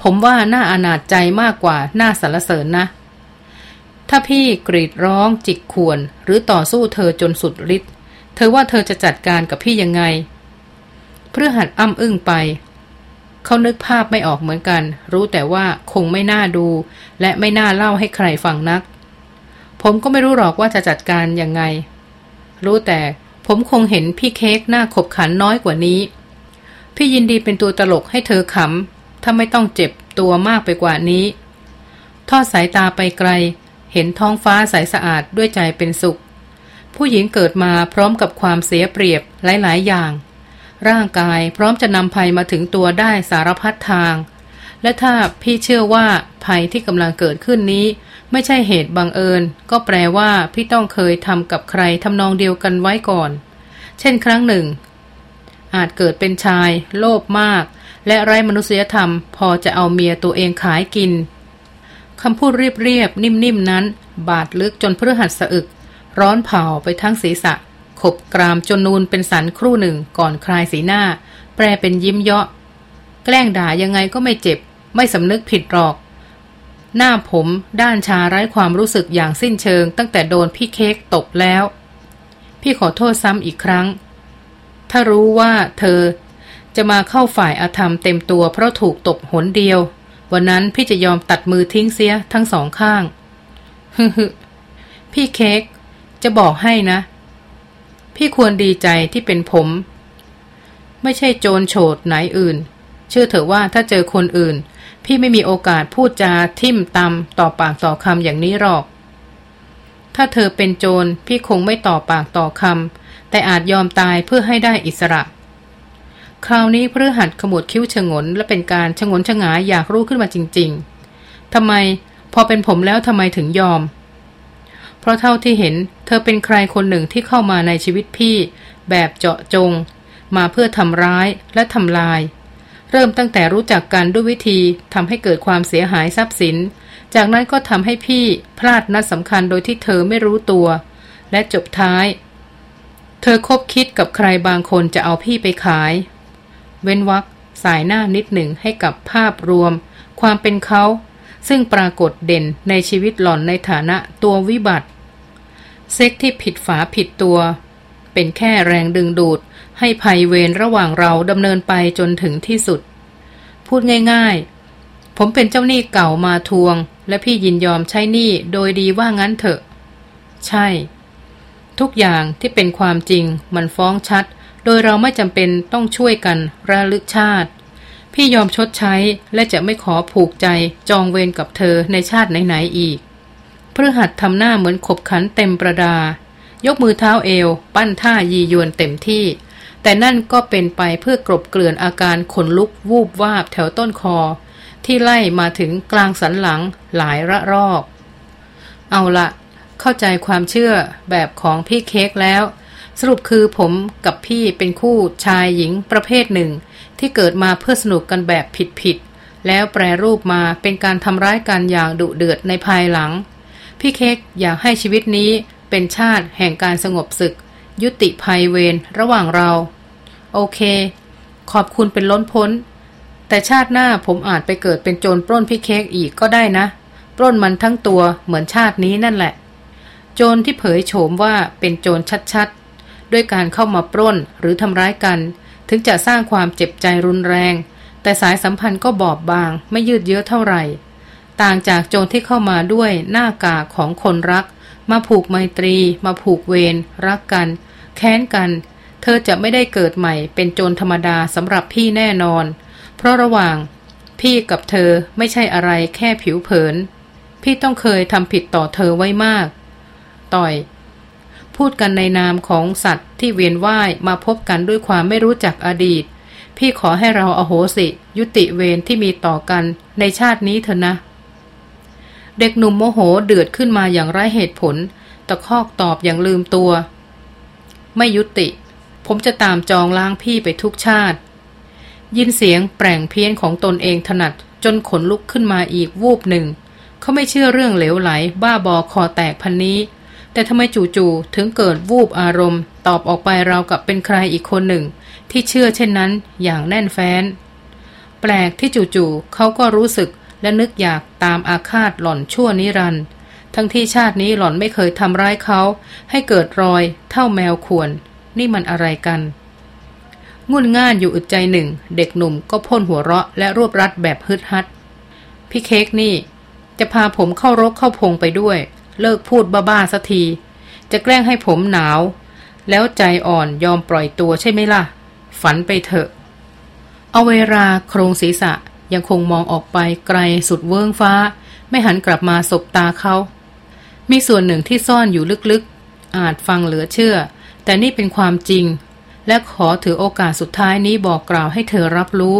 ผมว่าน่าอนาจใจมากกว่าน่าสรรเสริญนะ ถ้าพี่กรีดร้องจิกข่วน หรือต่อสู้เธอจนสุดฤทธิ์เธอว่าเธอจะจัดการกับพี่ยังไงเพื่อหัดอ้ำอึ้งไป เขานึกภาพไม่ออกเหมือนกัน รู้แต่ว่าคงไม่น่าดู และไม่น่าเล่าให้ใครฟังนัก ผมก็ไม่รู้หรอกว่าจะจัดการยังไง รู้แต่ผมคงเห็นพี่เค้กหน้าขบขันน้อยกว่านี้ พี่ยินดีเป็นตัวตลกให้เธอขำ ถ้าไม่ต้องเจ็บตัวมากไปกว่านี้ ทอดสายตาไปไกล เห็นท้องฟ้าใสสะอาดด้วยใจเป็นสุข ผู้หญิงเกิดมาพร้อมกับความเสียเปรียบหลาย ๆ อย่าง ร่างกายพร้อมจะนำภัยมาถึงตัวได้สารพัดทาง และถ้าพี่เชื่อว่าภัยที่กำลังเกิดขึ้นนี้ ไม่ใช่เหตุบังเอิญ ก็แปลว่าพี่ต้องเคยทำกับใครทำนองเดียวกันไว้ก่อน เช่นครั้งหนึ่ง อาจเกิดเป็นชาย โลภมาก และไร้มนุษยธรรม พอจะเอาเมียตัวเองขายกินคำพูดเรียบๆนิ่มๆนั้น บาดลึกจนเพื่อหัดสะอึก ร้อนเผาไปทั้งศีรษะ ขบกรามจนนูนเป็นสันครู่หนึ่งก่อนคลายสีหน้า แปลเป็นยิ้มเยาะ แกล้งด่ายังไงก็ไม่เจ็บ ไม่สำนึกผิดหรอก หน้าผมด้านชาไร้ความรู้สึกอย่างสิ้นเชิง ตั้งแต่โดนพี่เค้กตบแล้ว พี่ขอโทษซ้ำอีกครั้ง ถ้ารู้ว่าเธอจะมาเข้าฝ่ายอาธรรมเต็มตัวเพราะถูกตบหนเดียว วันนั้นพี่จะยอมตัดมือทิ้งเสียทั้งสองข้างฮึฮึพี่เค้กจะบอกให้นะ พี่ควรดีใจที่เป็นผม ไม่ใช่โจรโฉดไหนอื่น เชื่อเถอะว่าถ้าเจอคนอื่น พี่ไม่มีโอกาสพูดจาทิ่มตำต่อปากต่อคำอย่างนี้หรอก ถ้าเธอเป็นโจรพี่คงไม่ต่อปากต่อคำแต่อาจยอมตายเพื่อให้ได้อิสระ คราวนี้พฤหัสขมวดคิ้วชงน และเป็นการชงนชงายอยากรู้ขึ้นมาจริง ๆทำไมพอเป็นผมแล้วทำไมถึงยอม เพราะเท่าที่เห็น เธอเป็นใครคนหนึ่งที่เข้ามาในชีวิตพี่ แบบเจาะจง มาเพื่อทำร้ายและทำลาย เริ่มตั้งแต่รู้จักกันด้วยวิธีทำให้เกิดความเสียหายทรัพย์สิน จากนั้นก็ทำให้พี่พลาดนัดสำคัญโดยที่เธอไม่รู้ตัว และจบท้าย เธอคบคิดกับใครบางคนจะเอาพี่ไปขาย เว้นวักสายหน้านิดหนึ่งให้กับภาพรวม ความเป็นเขา ซึ่งปรากฏเด่นในชีวิตหล่อนในฐานะตัววิบัติ เซ็กที่ผิดฝาผิดตัว เป็นแค่แรงดึงดูด ให้ภัยเวรระหว่างเราดำเนินไปจนถึงที่สุด พูดง่ายๆ ผมเป็นเจ้าหนี้เก่ามาทวง และพี่ยินยอมใช้หนี้โดยดีว่างั้นเถอะ ใช่ ทุกอย่างที่เป็นความจริงมันฟ้องชัด โดยเราไม่จำเป็นต้องช่วยกันระลึกชาติ พี่ยอมชดใช้และจะไม่ขอผูกใจจองเวรกับเธอในชาติไหนๆอีกเพื่อหัดทำหน้าเหมือนขบขันเต็มประดา ยกมือเท้าเอว ปั้นท่ายียวนเต็มที่ แต่นั่นก็เป็นไปเพื่อกรบเกลื่อนอาการขนลุกวูบวาบแถวต้นคอ ที่ไล่มาถึงกลางสันหลังหลายระรอบเอาละเข้าใจความเชื่อแบบของพี่เค้กแล้ว สรุปคือผมกับพี่เป็นคู่ชายหญิงประเภทหนึ่ง ที่เกิดมาเพื่อสนุกกันแบบผิดๆแล้วแปรรูปมาเป็นการทำร้ายกันอย่างดุเดือดในภายหลัง พี่เค้กอยากให้ชีวิตนี้เป็นชาติแห่งการสงบศึก ยุติภัยเวรระหว่างเรา โอเค ขอบคุณเป็นล้นพ้น แต่ชาติหน้าผมอาจไปเกิดเป็นโจรปล้นพี่เค้กอีกก็ได้นะ ปล้นมันทั้งตัวเหมือนชาตินี้นั่นแหละ โจรที่เผยโฉมว่าเป็นโจรชัดๆ ด้วยการเข้ามาปล้นหรือทำร้ายกัน ถึงจะสร้างความเจ็บใจรุนแรง แต่สายสัมพันธ์ก็บอบบาง ไม่ยืดเยื้อเท่าไหร่ ต่างจากโจรที่เข้ามาด้วยหน้ากากของคนรัก มาผูกไมตรี มาผูกเวรรักกัน แค้นกัน เธอจะไม่ได้เกิดใหม่ เป็นโจรธรรมดาสำหรับพี่แน่นอน เพราะระหว่าง พี่กับเธอไม่ใช่อะไรแค่ผิวเผิน พี่ต้องเคยทำผิดต่อเธอไว้มาก ต่อย พูดกันในนามของสัตว์ที่เวียนว่ายมาพบกันด้วยความไม่รู้จักอดีต พี่ขอให้เราอโหสิ ยุติเวรที่มีต่อกันในชาตินี้เถอะนะ เด็กหนุ่มโมโหเดือดขึ้นมาอย่างไร้เหตุผล ตะคอกตอบอย่างลืมตัว ไม่ยุติ ผมจะตามจองล้างพี่ไปทุกชาติ ยินเสียงแปลงเพี้ยนของตนเองถนัดจนขนลุกขึ้นมาอีกวูบหนึ่ง เขาไม่เชื่อเรื่องเหลวไหล บ้าบอคอแตกพันนี้ แต่ทำไมจู่ๆถึงเกิดวูบอารมณ์ ตอบออกไปเรากับเป็นใครอีกคนหนึ่ง ที่เชื่อเช่นนั้นอย่างแน่นแฟ้น แปลกที่จู่ๆเขาก็รู้สึกและนึกอยากตามอาฆาตหล่อนชั่วนิรันด์ทั้งที่ชาตินี้หล่อนไม่เคยทำร้ายเขา ให้เกิดรอยเท่าแมวข่วน นี่มันอะไรกันงุนง่านอยู่อึดใจหนึ่ง เด็กหนุ่มก็พ่นหัวเราะและรวบรัดแบบฮึดฮัด พี่เค้กนี่ จะพาผมเข้ารกเข้าพงไปด้วย เลิกพูดบ้าๆสักที จะแกล้งให้ผมหนาว แล้วใจอ่อนยอมปล่อยตัวใช่ไหมล่ะ ฝันไปเถอะ เอาเวลาโครงศีรษะยังคงมองออกไปไกลสุดเวิ้งฟ้า ไม่หันกลับมาสบตาเขา มีส่วนหนึ่งที่ซ่อนอยู่ลึกๆ อาจฟังเหลือเชื่อ แต่นี่เป็นความจริง และขอถือโอกาสสุดท้ายนี้บอกกล่าวให้เธอรับรู้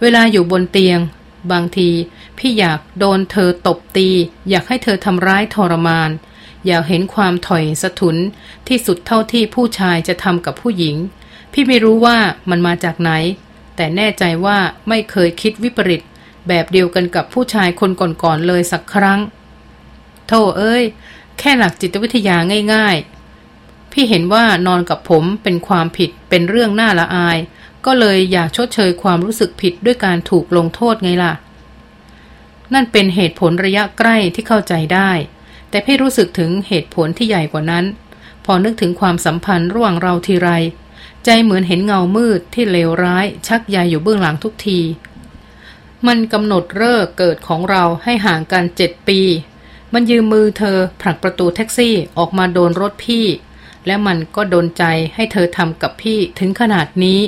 เวลาอยู่บนเตียง บางทีพี่อยากโดนเธอตบตี อยากให้เธอทำร้ายทรมาน อยากเห็นความถอยสะทุนที่สุดเท่าที่ผู้ชายจะทำกับผู้หญิง พี่ไม่รู้ว่ามันมาจากไหน แต่แน่ใจว่าไม่เคยคิดวิปริต แบบเดียวกันกับผู้ชายคนก่อนๆเลยสักครั้งโธ่เอ้ย แค่หลักจิตวิทยาง่าย ๆ พี่เห็นว่านอนกับผมเป็นความผิดเป็นเรื่องน่าละอาย ก็เลยอยากชดเชยความรู้สึกผิดด้วยการถูกลงโทษไงล่ะ นั่นเป็นเหตุผลระยะใกล้ที่เข้าใจได้ แต่พี่รู้สึกถึงเหตุผลที่ใหญ่กว่านั้น พอนึกถึงความสัมพันธ์ระหว่างเราทีไร ใจเหมือนเห็นเงามืดที่เลวร้าย ชักใยอยู่เบื้องหลังทุกที มันกำหนดเลิกเกิดของเราให้ห่างกันเจ็ดปี มันยืมมือเธอผลักประตูแท็กซี่ออกมาโดนรถพี่ และมันก็โดนใจให้เธอทำกับพี่ถึงขนาดนี้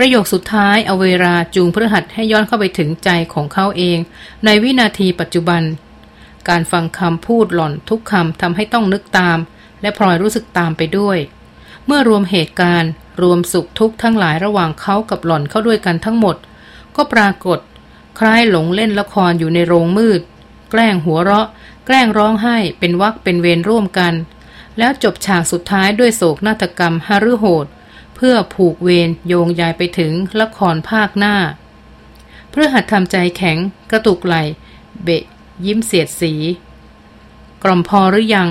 ประโยคสุดท้ายเอาเวลาจูงพฤหัสให้ย้อนเข้าไปถึงใจของเขาเอง ในวินาทีปัจจุบัน การฟังคำพูดหล่อนทุกคำทำให้ต้องนึกตาม และพลอยรู้สึกตามไปด้วย เมื่อรวมเหตุการณ์ รวมสุขทุกข์ทั้งหลายระหว่างเขากับหล่อนเข้าด้วยกันทั้งหมด ก็ปรากฏ คล้ายหลงเล่นละครอยู่ในโรงมืด แกล้งหัวเราะ แกล้งร้องไห้เป็นวักเป็นเวรร่วมกัน แล้วจบฉากสุดท้ายด้วยโศกนาฏกรรมฮารุโหด เพื่อผูกเวรโยงยายไปถึงละครภาคหน้า เพื่อหัดทำใจแข็งกระตุกไหล เบะ ยิ้มเสียดสี กล่อมพอหรือยัง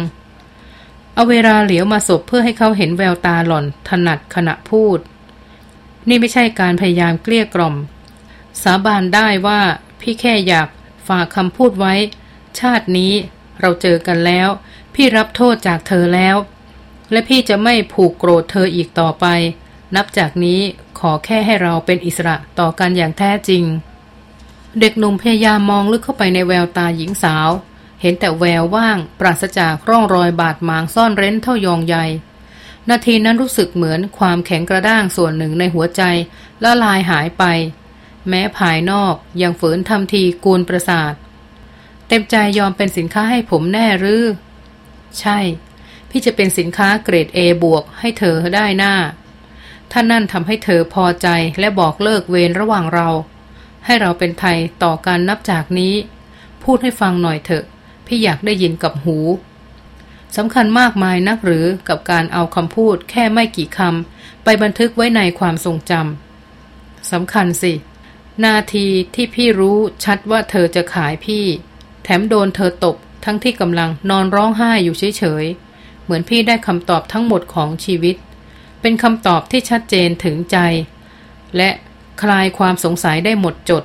เอาเวลาเหลียวมาศพเพื่อให้เขาเห็นแววตาหล่อนถนัดขณะพูด นี่ไม่ใช่การพยายามเกลี้ยกล่อม สาบานได้ว่าพี่แค่อยากฝากคำพูดไว้ ชาตินี้เราเจอกันแล้ว พี่รับโทษจากเธอแล้ว และพี่จะไม่ผูกโกรธเธออีกต่อไป นับจากนี้ขอแค่ให้เราเป็นอิสระต่อกันอย่างแท้จริง เด็กหนุ่มพยายามมองลึกเข้าไปในแววตาหญิงสาว เห็นแต่แววว่างปราศจากร่องรอยบาดหมางซ่อนเร้นเท่ายองใหญ่นาทีนั้นรู้สึกเหมือนความแข็งกระด้างส่วนหนึ่งในหัวใจละลายหายไป แม้ภายนอกยังฝืนทำทีกูลประสาท เต็มใจยอมเป็นสินค้าให้ผมแน่หรือ ใช่ พี่จะเป็นสินค้าเกรด A บวกให้เธอได้หน้าท่านนั่นทำให้เธอพอใจและบอกเลิกเวรระหว่างเรา ให้เราเป็นไทยต่อการนับจากนี้ พูดให้ฟังหน่อยเถอะ พี่อยากได้ยินกับหูสำคัญมากมายนักหรือกับการเอาคำพูดแค่ไม่กี่คำไปบันทึกไว้ในความทรงจำสำคัญสิ นาทีที่พี่รู้ชัดว่าเธอจะขายพี่ แถมโดนเธอตบทั้งที่กำลังนอนร้องไห้อยู่เฉยๆ เหมือนพี่ได้คำตอบทั้งหมดของชีวิต เป็นคำตอบที่ชัดเจนถึงใจ และคลายความสงสัยได้หมดจด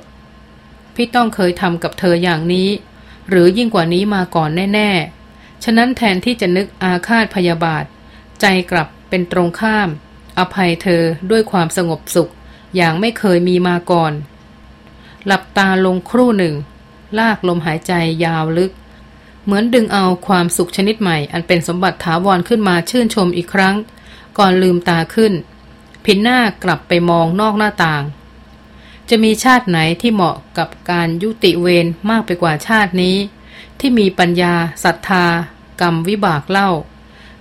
พี่ต้องเคยทำกับเธออย่างนี้ หรือยิ่งกว่านี้มาก่อนแน่ ๆ ฉะนั้นแทนที่จะนึกอาฆาตพยาบาท ใจกลับเป็นตรงข้าม อภัยเธอด้วยความสงบสุข อย่างไม่เคยมีมาก่อน หลับตาลงครู่หนึ่ง ลากลมหายใจยาวลึก เหมือนดึงเอาความสุขชนิดใหม่ อันเป็นสมบัติถาวรขึ้นมาชื่นชมอีกครั้ง ก่อนลืมตาขึ้นพินหน้ากลับไปมองนอกหน้าต่าง จะมีชาติไหนที่เหมาะกับการยุติเวรมากไปกว่าชาตินี้ ที่มีปัญญาศรัทธา กรรมวิบากเล่า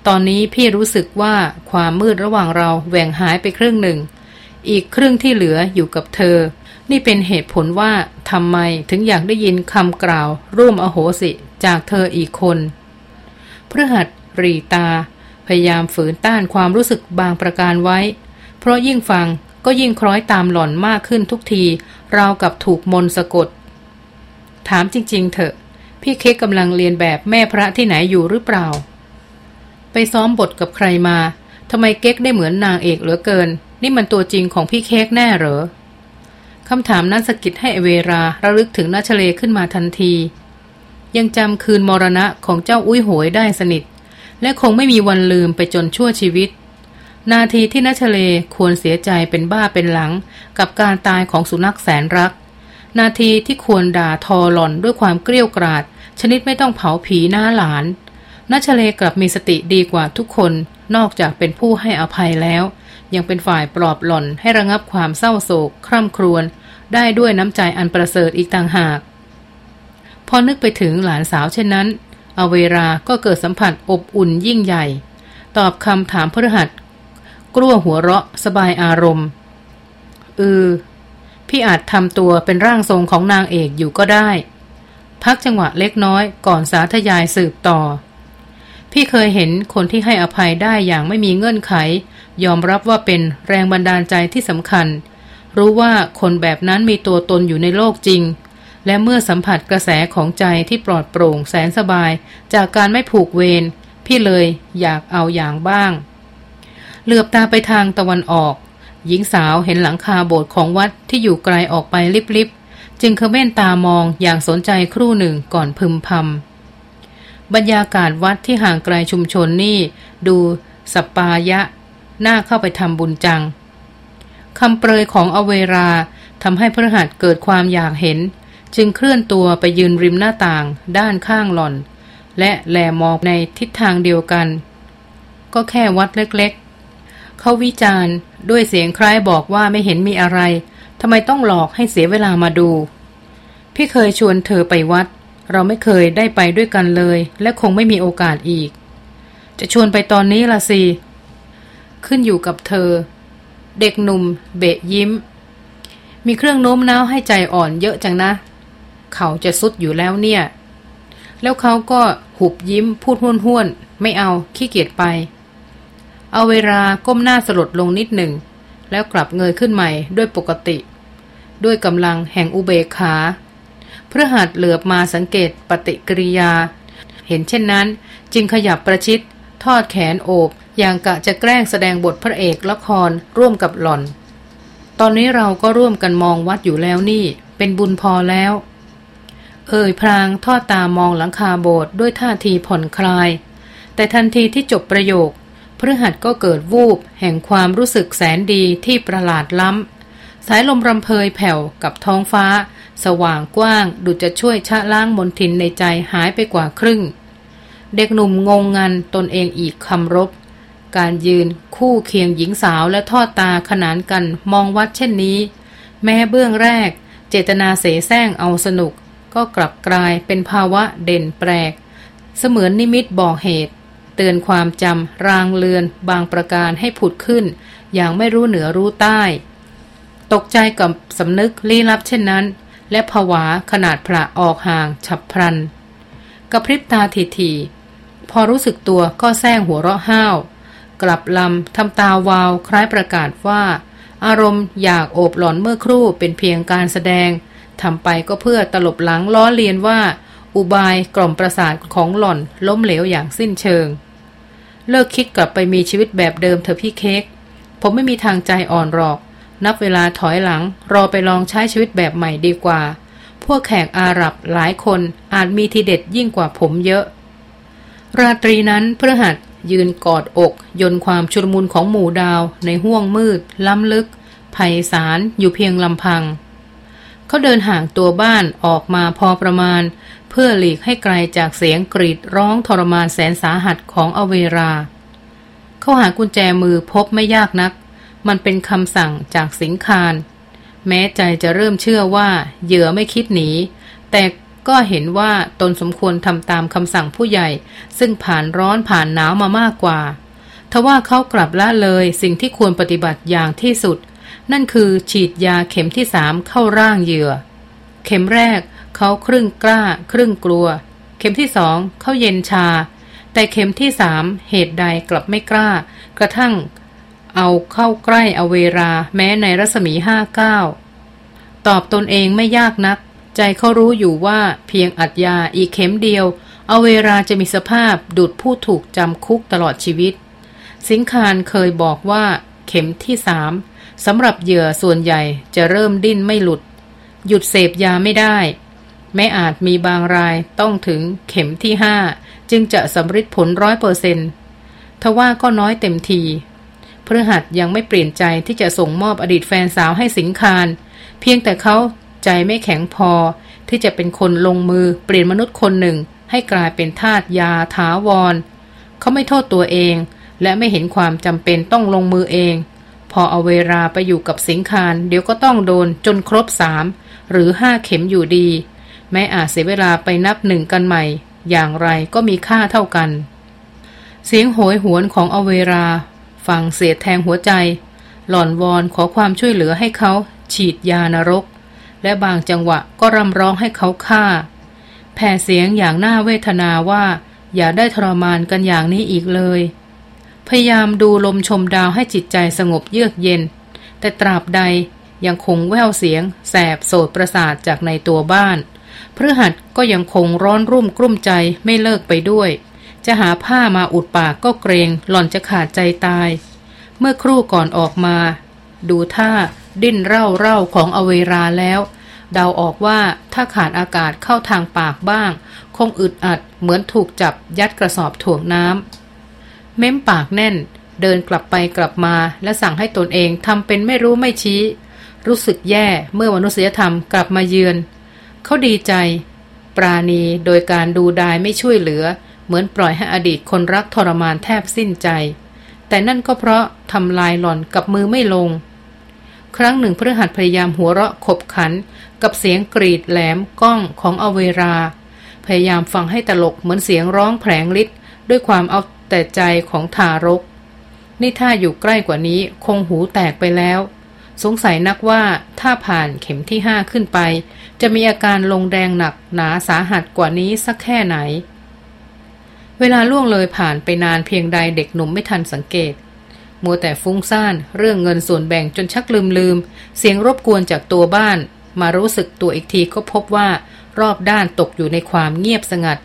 ตอนนี้พี่รู้สึกว่าความมืดระหว่างเราแหว่งหายไปครึ่งหนึ่ง อีกครึ่งที่เหลืออยู่กับเธอ นี่เป็นเหตุผลว่าทำไมถึงอยากได้ยินคำกล่าว ร่วมอโหสิ จากเธออีกคนพฤหัสรีตา พยายามฝืนต้านความรู้สึกบางประการไว้ เพราะยิ่งฟังก็ยิ่งคล้อยตามหล่อนมากขึ้นทุกที ราวกับถูกมนสะกด ถามจริง ๆ เถอะ พี่เค้กกำลังเรียนแบบแม่พระที่ไหนอยู่หรือเปล่า ไปซ้อมบทกับใครมาทำไมเก๊กได้เหมือนนางเอกเหลือเกิน นี่มันตัวจริงของพี่เค้กแน่เหรอคำถามนั้นสะกิดให้เวราระลึกถึงนัชเลขึ้นมาทันที ยังจำคืนมรณะของเจ้าอุ้ยโหยได้สนิท และคงไม่มีวันลืมไปจนชั่วชีวิต นาทีที่นัชเลควรเสียใจเป็นบ้าเป็นหลัง กับการตายของสุนัขแสนรัก นาทีที่ควรด่าทอหล่อนด้วยความเกลี้ยกราด ชนิดไม่ต้องเผาผีหน้าหลานนัชเลกลับมีสติดีกว่าทุกคนนอกจากเป็นผู้ให้อภัยแล้ว ยังเป็นฝ่ายปลอบหล่อนให้ระงับความเศร้าโศก คร่ำครวญได้ด้วยน้ำใจอันประเสริฐอีกต่างหาก อนึกไปถึงหลานสาวเช่นนั้น อเวราก็เกิดสัมผัสอบอุ่นยิ่งใหญ่ ตอบคำถามพฤหัสกลัวหัวเราะสบายอารมณ์เออพี่อาจทำตัวเป็นร่างทรงของนางเอกอยู่ก็ได้ พักจังหวะเล็กน้อยก่อนสาธยายสืบต่อ พี่เคยเห็นคนที่ให้อภัยได้อย่างไม่มีเงื่อนไข ยอมรับว่าเป็นแรงบันดาลใจที่สำคัญ รู้ว่าคนแบบนั้นมีตัวตนอยู่ในโลกจริง และเมื่อสัมผัสกระแสของใจที่ปลอดโปร่งแสนสบาย จากการไม่ผูกเวรพี่เลยอยากเอาอย่างบ้าง เหลือบตาไปทางตะวันออก หญิงสาวเห็นหลังคาโบสถ์ของวัดที่อยู่ไกลออกไปลิบๆ จึงเขม่นตามองอย่างสนใจครู่หนึ่งก่อนพึมพำบรรยากาศวัดที่ห่างไกลชุมชนนี่ ดูสปายะ น่าเข้าไปทำบุญจังคำเปรยของอเวราทำให้พระหัสเกิดความอยากเห็น จึงเคลื่อนตัวไปยืนริมหน้าต่างด้านข้างหล่อน และแลมองในทิศทางเดียวกัน ก็แค่วัดเล็กๆ เขาวิจารณ์ด้วยเสียงคล้ายบอกว่าไม่เห็นมีอะไรทำไมต้องหลอกให้เสียเวลามาดู พี่เคยชวนเธอไปวัด เราไม่เคยได้ไปด้วยกันเลย และคงไม่มีโอกาสอีก จะชวนไปตอนนี้ละสิ ขึ้นอยู่กับเธอ เด็กหนุ่ม เบะยิ้ม มีเครื่องโน้มน้าวให้ใจอ่อนเยอะจังนะ เขาจะสุดอยู่แล้วเนี่ย แล้วเขาก็หุบยิ้มพูดห้วนๆ ไม่เอาขี้เกียจไป เอาเวลาก้มหน้าสลดลงนิดหนึ่ง แล้วกลับเงยขึ้นใหม่ด้วยปกติ ด้วยกำลังแห่งอุเบกขาพระหัตเหลือบมาสังเกตปฏิกิริยา เห็นเช่นนั้น จึงขยับประชิดทอดแขนโอบอย่างกะจะแกล้งแสดงบทพระเอกละครร่วมกับหล่อน ตอนนี้เราก็ร่วมกันมองวัดอยู่แล้วนี่ เป็นบุญพอแล้ว เอ่ยพรางทอดตามองหลังคาโบสถ์ด้วยท่าทีผ่อนคลาย แต่ทันทีที่จบประโยคพฤหัสก็เกิดวูบ แห่งความรู้สึกแสนดีที่ประหลาดล้ำ สายลมรำเพยแผ่วกับท้องฟ้า สว่างกว้างดุจจะช่วยชะล้างมนทินในใจหายไปกว่าครึ่ง เด็กหนุ่มงงงันตนเองอีกคำรบ การยืนคู่เคียงหญิงสาวและทอดตาขนานกันมองวัดเช่นนี้ แม้เบื้องแรก เจตนาเสแสร้งเอาสนุก ก็กลับกลายเป็นภาวะเด่นแปลก เสมือนนิมิตบอกเหตุ เตือนความจำรางเลือนบางประการให้ผุดขึ้น อย่างไม่รู้เหนือรู้ใต้ ตกใจกับสำนึกลี้ลับเช่นนั้น และผวาขนาดพระออกห่างฉับพลัน กระพริบตาทีทีพอรู้สึกตัวก็แซงหัวเราะห้าว กลับลำทำตาวาวคล้ายประกาศว่า อารมณ์อยากโอบหลอนเมื่อครู่เป็นเพียงการแสดง ทำไปก็เพื่อตลบหลังล้อเลียนว่า อุบายกล่อมประสาทของหล่อนล้มเหลวอย่างสิ้นเชิง เลิกคิดกลับไปมีชีวิตแบบเดิมเถอะพี่เค้กผมไม่มีทางใจอ่อนหรอก นับเวลาถอยหลัง รอไปลองใช้ชีวิตแบบใหม่ดีกว่า พวกแขกอาหรับหลายคนอาจมีทีเด็ดยิ่งกว่าผมเยอะ ราตรีนั้นพระหัสยืนกอดอก ยนความชุลมุนของหมู่ดาวในห้วงมืด ล้ำลึกไพศาลอยู่เพียงลำพัง เขาเดินห่างตัวบ้านออกมาพอประมาณ เพื่อหลีกให้ไกลจากเสียงกรีดร้องทรมานแสนสาหัสของอเวรา เขาหากุญแจมือพบไม่ยากนัก มันเป็นคำสั่งจากสิงคารแม้ใจจะเริ่มเชื่อว่าเหยื่อไม่คิดหนี แต่ก็เห็นว่าตนสมควรทำตามคำสั่งผู้ใหญ่ ซึ่งผ่านร้อนผ่านหนาวมามากกว่าทว่าเขากลับละเลยสิ่งที่ควรปฏิบัติอย่างที่สุด นั่นคือฉีดยาเข็มที่สามเข้าร่างเหยื่อ เข็มแรกเขาครึ่งกล้า ครึ่งกลัว เข็มที่สองเขาเย็นชา แต่เข็มที่สามเหตุใดกลับไม่กล้า กระทั่งเอาเข้าใกล้อเวราแม้ในรัศมีห้าเก้าตอบตนเองไม่ยากนัก ใจเขารู้อยู่ว่าเพียงอัดยาอีกเข็มเดียว อเวราจะมีสภาพดุดผู้ถูกจำคุกตลอดชีวิต สิงคารเคยบอกว่า เข็มที่สาม สำหรับเหยื่อส่วนใหญ่จะเริ่มดิ้นไม่หลุด หยุดเสพยาไม่ได้ แม้อาจมีบางรายต้องถึงเข็มที่ห้าจึงจะสำฤทธิ์ผลร้อยเปอร์เซนต์ทว่าก็น้อยเต็มทีพฤหัสยังไม่เปลี่ยนใจที่จะส่งมอบอดีตแฟนสาวให้สิงคารเพียงแต่เขาใจไม่แข็งพอ ที่จะเป็นคนลงมือเปลี่ยนมนุษย์คนหนึ่ง ให้กลายเป็นทาสยาถาวร เขาไม่โทษตัวเอง และไม่เห็นความจำเป็นต้องลงมือเอง พอเอาเวลาไปอยู่กับสิงคาร เดี๋ยวก็ต้องโดนจนครบสามหรือห้าเข็มอยู่ดี แม้อาจเสียเวลาไปนับหนึ่งกันใหม่ อย่างไรก็มีค่าเท่ากัน เสียงโหยหวนของอเวราฟังเสียดแทงหัวใจ หล่อนวอนขอความช่วยเหลือให้เขาฉีดยานรก และบางจังหวะก็รำร้องให้เขาฆ่า แผ่เสียงอย่างน่าเวทนาว่า อย่าได้ทรมานกันอย่างนี้อีกเลย พยายามดูลมชมดาวให้จิตใจสงบเยือกเย็น แต่ตราบใดยังคงแววเสียง แสบโสดประสาทจากในตัวบ้านพฤหัสก็ยังคงร้อนรุ่มกลุ้มใจไม่เลิกไปด้วย จะหาผ้ามาอุดปากก็เกรงหล่อนจะขาดใจตาย เมื่อครู่ก่อนออกมา ดูท่าดิ้นเร่าเร่าของอเวราแล้ว เดาออกว่าถ้าขาดอากาศเข้าทางปากบ้าง คงอึดอัดเหมือนถูกจับยัดกระสอบถ่วงน้ำ เม้มปากแน่น เดินกลับไปกลับมาและสั่งให้ตนเองทำเป็นไม่รู้ไม่ชี้ รู้สึกแย่เมื่อมนุษยธรรมกลับมาเยือน เขาดีใจ ปราณีโดยการดูดายไม่ช่วยเหลือ เหมือนปล่อยให้อดีตคนรักทรมานแทบสิ้นใจ แต่นั่นก็เพราะทำลายหล่อนกับมือไม่ลง ครั้งหนึ่งพฤหัสพยายามหัวเราะขบขัน กับเสียงกรีดแหลมก้องของอเวรา พยายามฟังให้ตลกเหมือนเสียงร้องแผลงฤทธิ์ด้วยความเอา แต่ใจของทารก นี่ถ้าอยู่ใกล้กว่านี้คงหูแตกไปแล้ว สงสัยนักว่าถ้าผ่านเข็มที่ห้าขึ้นไป จะมีอาการลงแดงหนักหนาสาหัสกว่านี้สักแค่ไหน เวลาล่วงเลยผ่านไปนานเพียงใดเด็กหนุ่มไม่ทันสังเกตมัวแต่ฟุ้งซ่านเรื่องเงินส่วนแบ่งจนชักลืมลืม เสียงรบกวนจากตัวบ้าน มารู้สึกตัวอีกทีก็พบว่ารอบด้านตกอยู่ในความเงียบสงัด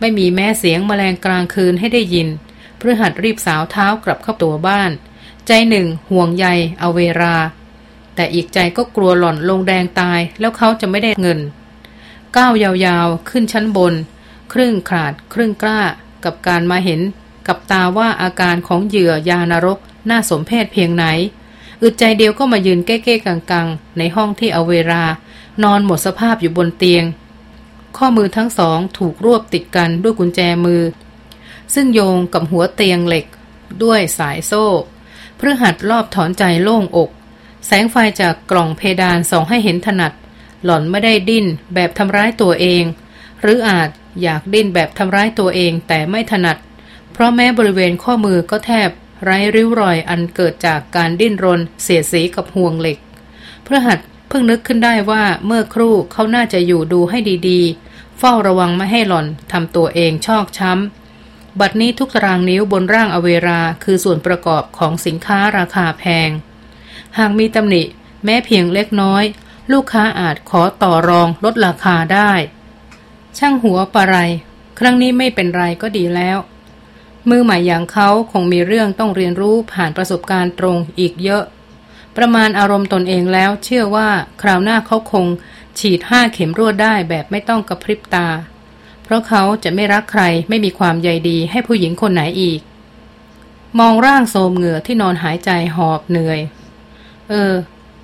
ไม่มีแม้เสียงแมลงกลางคืนให้ได้ยิน พื่อหัดรีบสาวเท้ากลับเข้าตัวบ้าน ใจหนึ่งห่วงใยเอาเวลาแต่อีกใจก็กลัวหล่อนลงแดงตายแล้วเขาจะไม่ได้เงิน ก้าวยาวๆ ขึ้นชั้นบน ครึ่งขาด ครึ่งกล้า กับการมาเห็น กับตาว่าอาการของเหยื่อยานรก น่าสมเพศเพียงไหน อึดใจเดียวก็มายืนเก้ๆกังๆ ในห้องที่เอาเวลานอนหมดสภาพอยู่บนเตียง ข้อมือทั้งสองถูกรวบติดกันด้วยกุญแจมือ ซึ่งโยงกับหัวเตียงเหล็ก ด้วยสายโซ่เพื่อหัดรอบถอนใจโล่งอก แสงไฟจากกล่องเพดานส่องให้เห็นถนัด หล่อนไม่ได้ดิ้นแบบทำร้ายตัวเอง หรืออาจอยากดิ้นแบบทำร้ายตัวเองแต่ไม่ถนัด เพราะแม้บริเวณข้อมือก็แทบไร้ริ้วรอยอันเกิดจากการดิ้นรนเสียสีกับห่วงเหล็กเพื่อหัดเพิ่งนึกขึ้นได้ว่าเมื่อครู่เขาน่าจะอยู่ดูให้ดีๆ เฝ้าระวังไม่ให้หล่อนทำตัวเองชอกช้ำ บัดนี้ทุกตารางนิ้วบนร่างอเวราคือส่วนประกอบของสินค้าราคาแพง หากมีตำหนิ แม้เพียงเล็กน้อย ลูกค้าอาจขอต่อรองลดราคาได้ ช่างหัวปะไร ครั้งนี้ไม่เป็นไรก็ดีแล้ว มือใหม่อย่างเขาคงมีเรื่องต้องเรียนรู้ผ่านประสบการณ์ตรงอีกเยอะ ประมาณอารมณ์ตนเองแล้วเชื่อว่าคราวหน้าเขาคง ฉีดห้าเข็มรวดได้แบบไม่ต้องกระพริบตา เพราะเขาจะไม่รักใครไม่มีความใยดีให้ผู้หญิงคนไหนอีก มองร่างโสมเหงื่อที่นอนหายใจหอบเหนื่อย เออ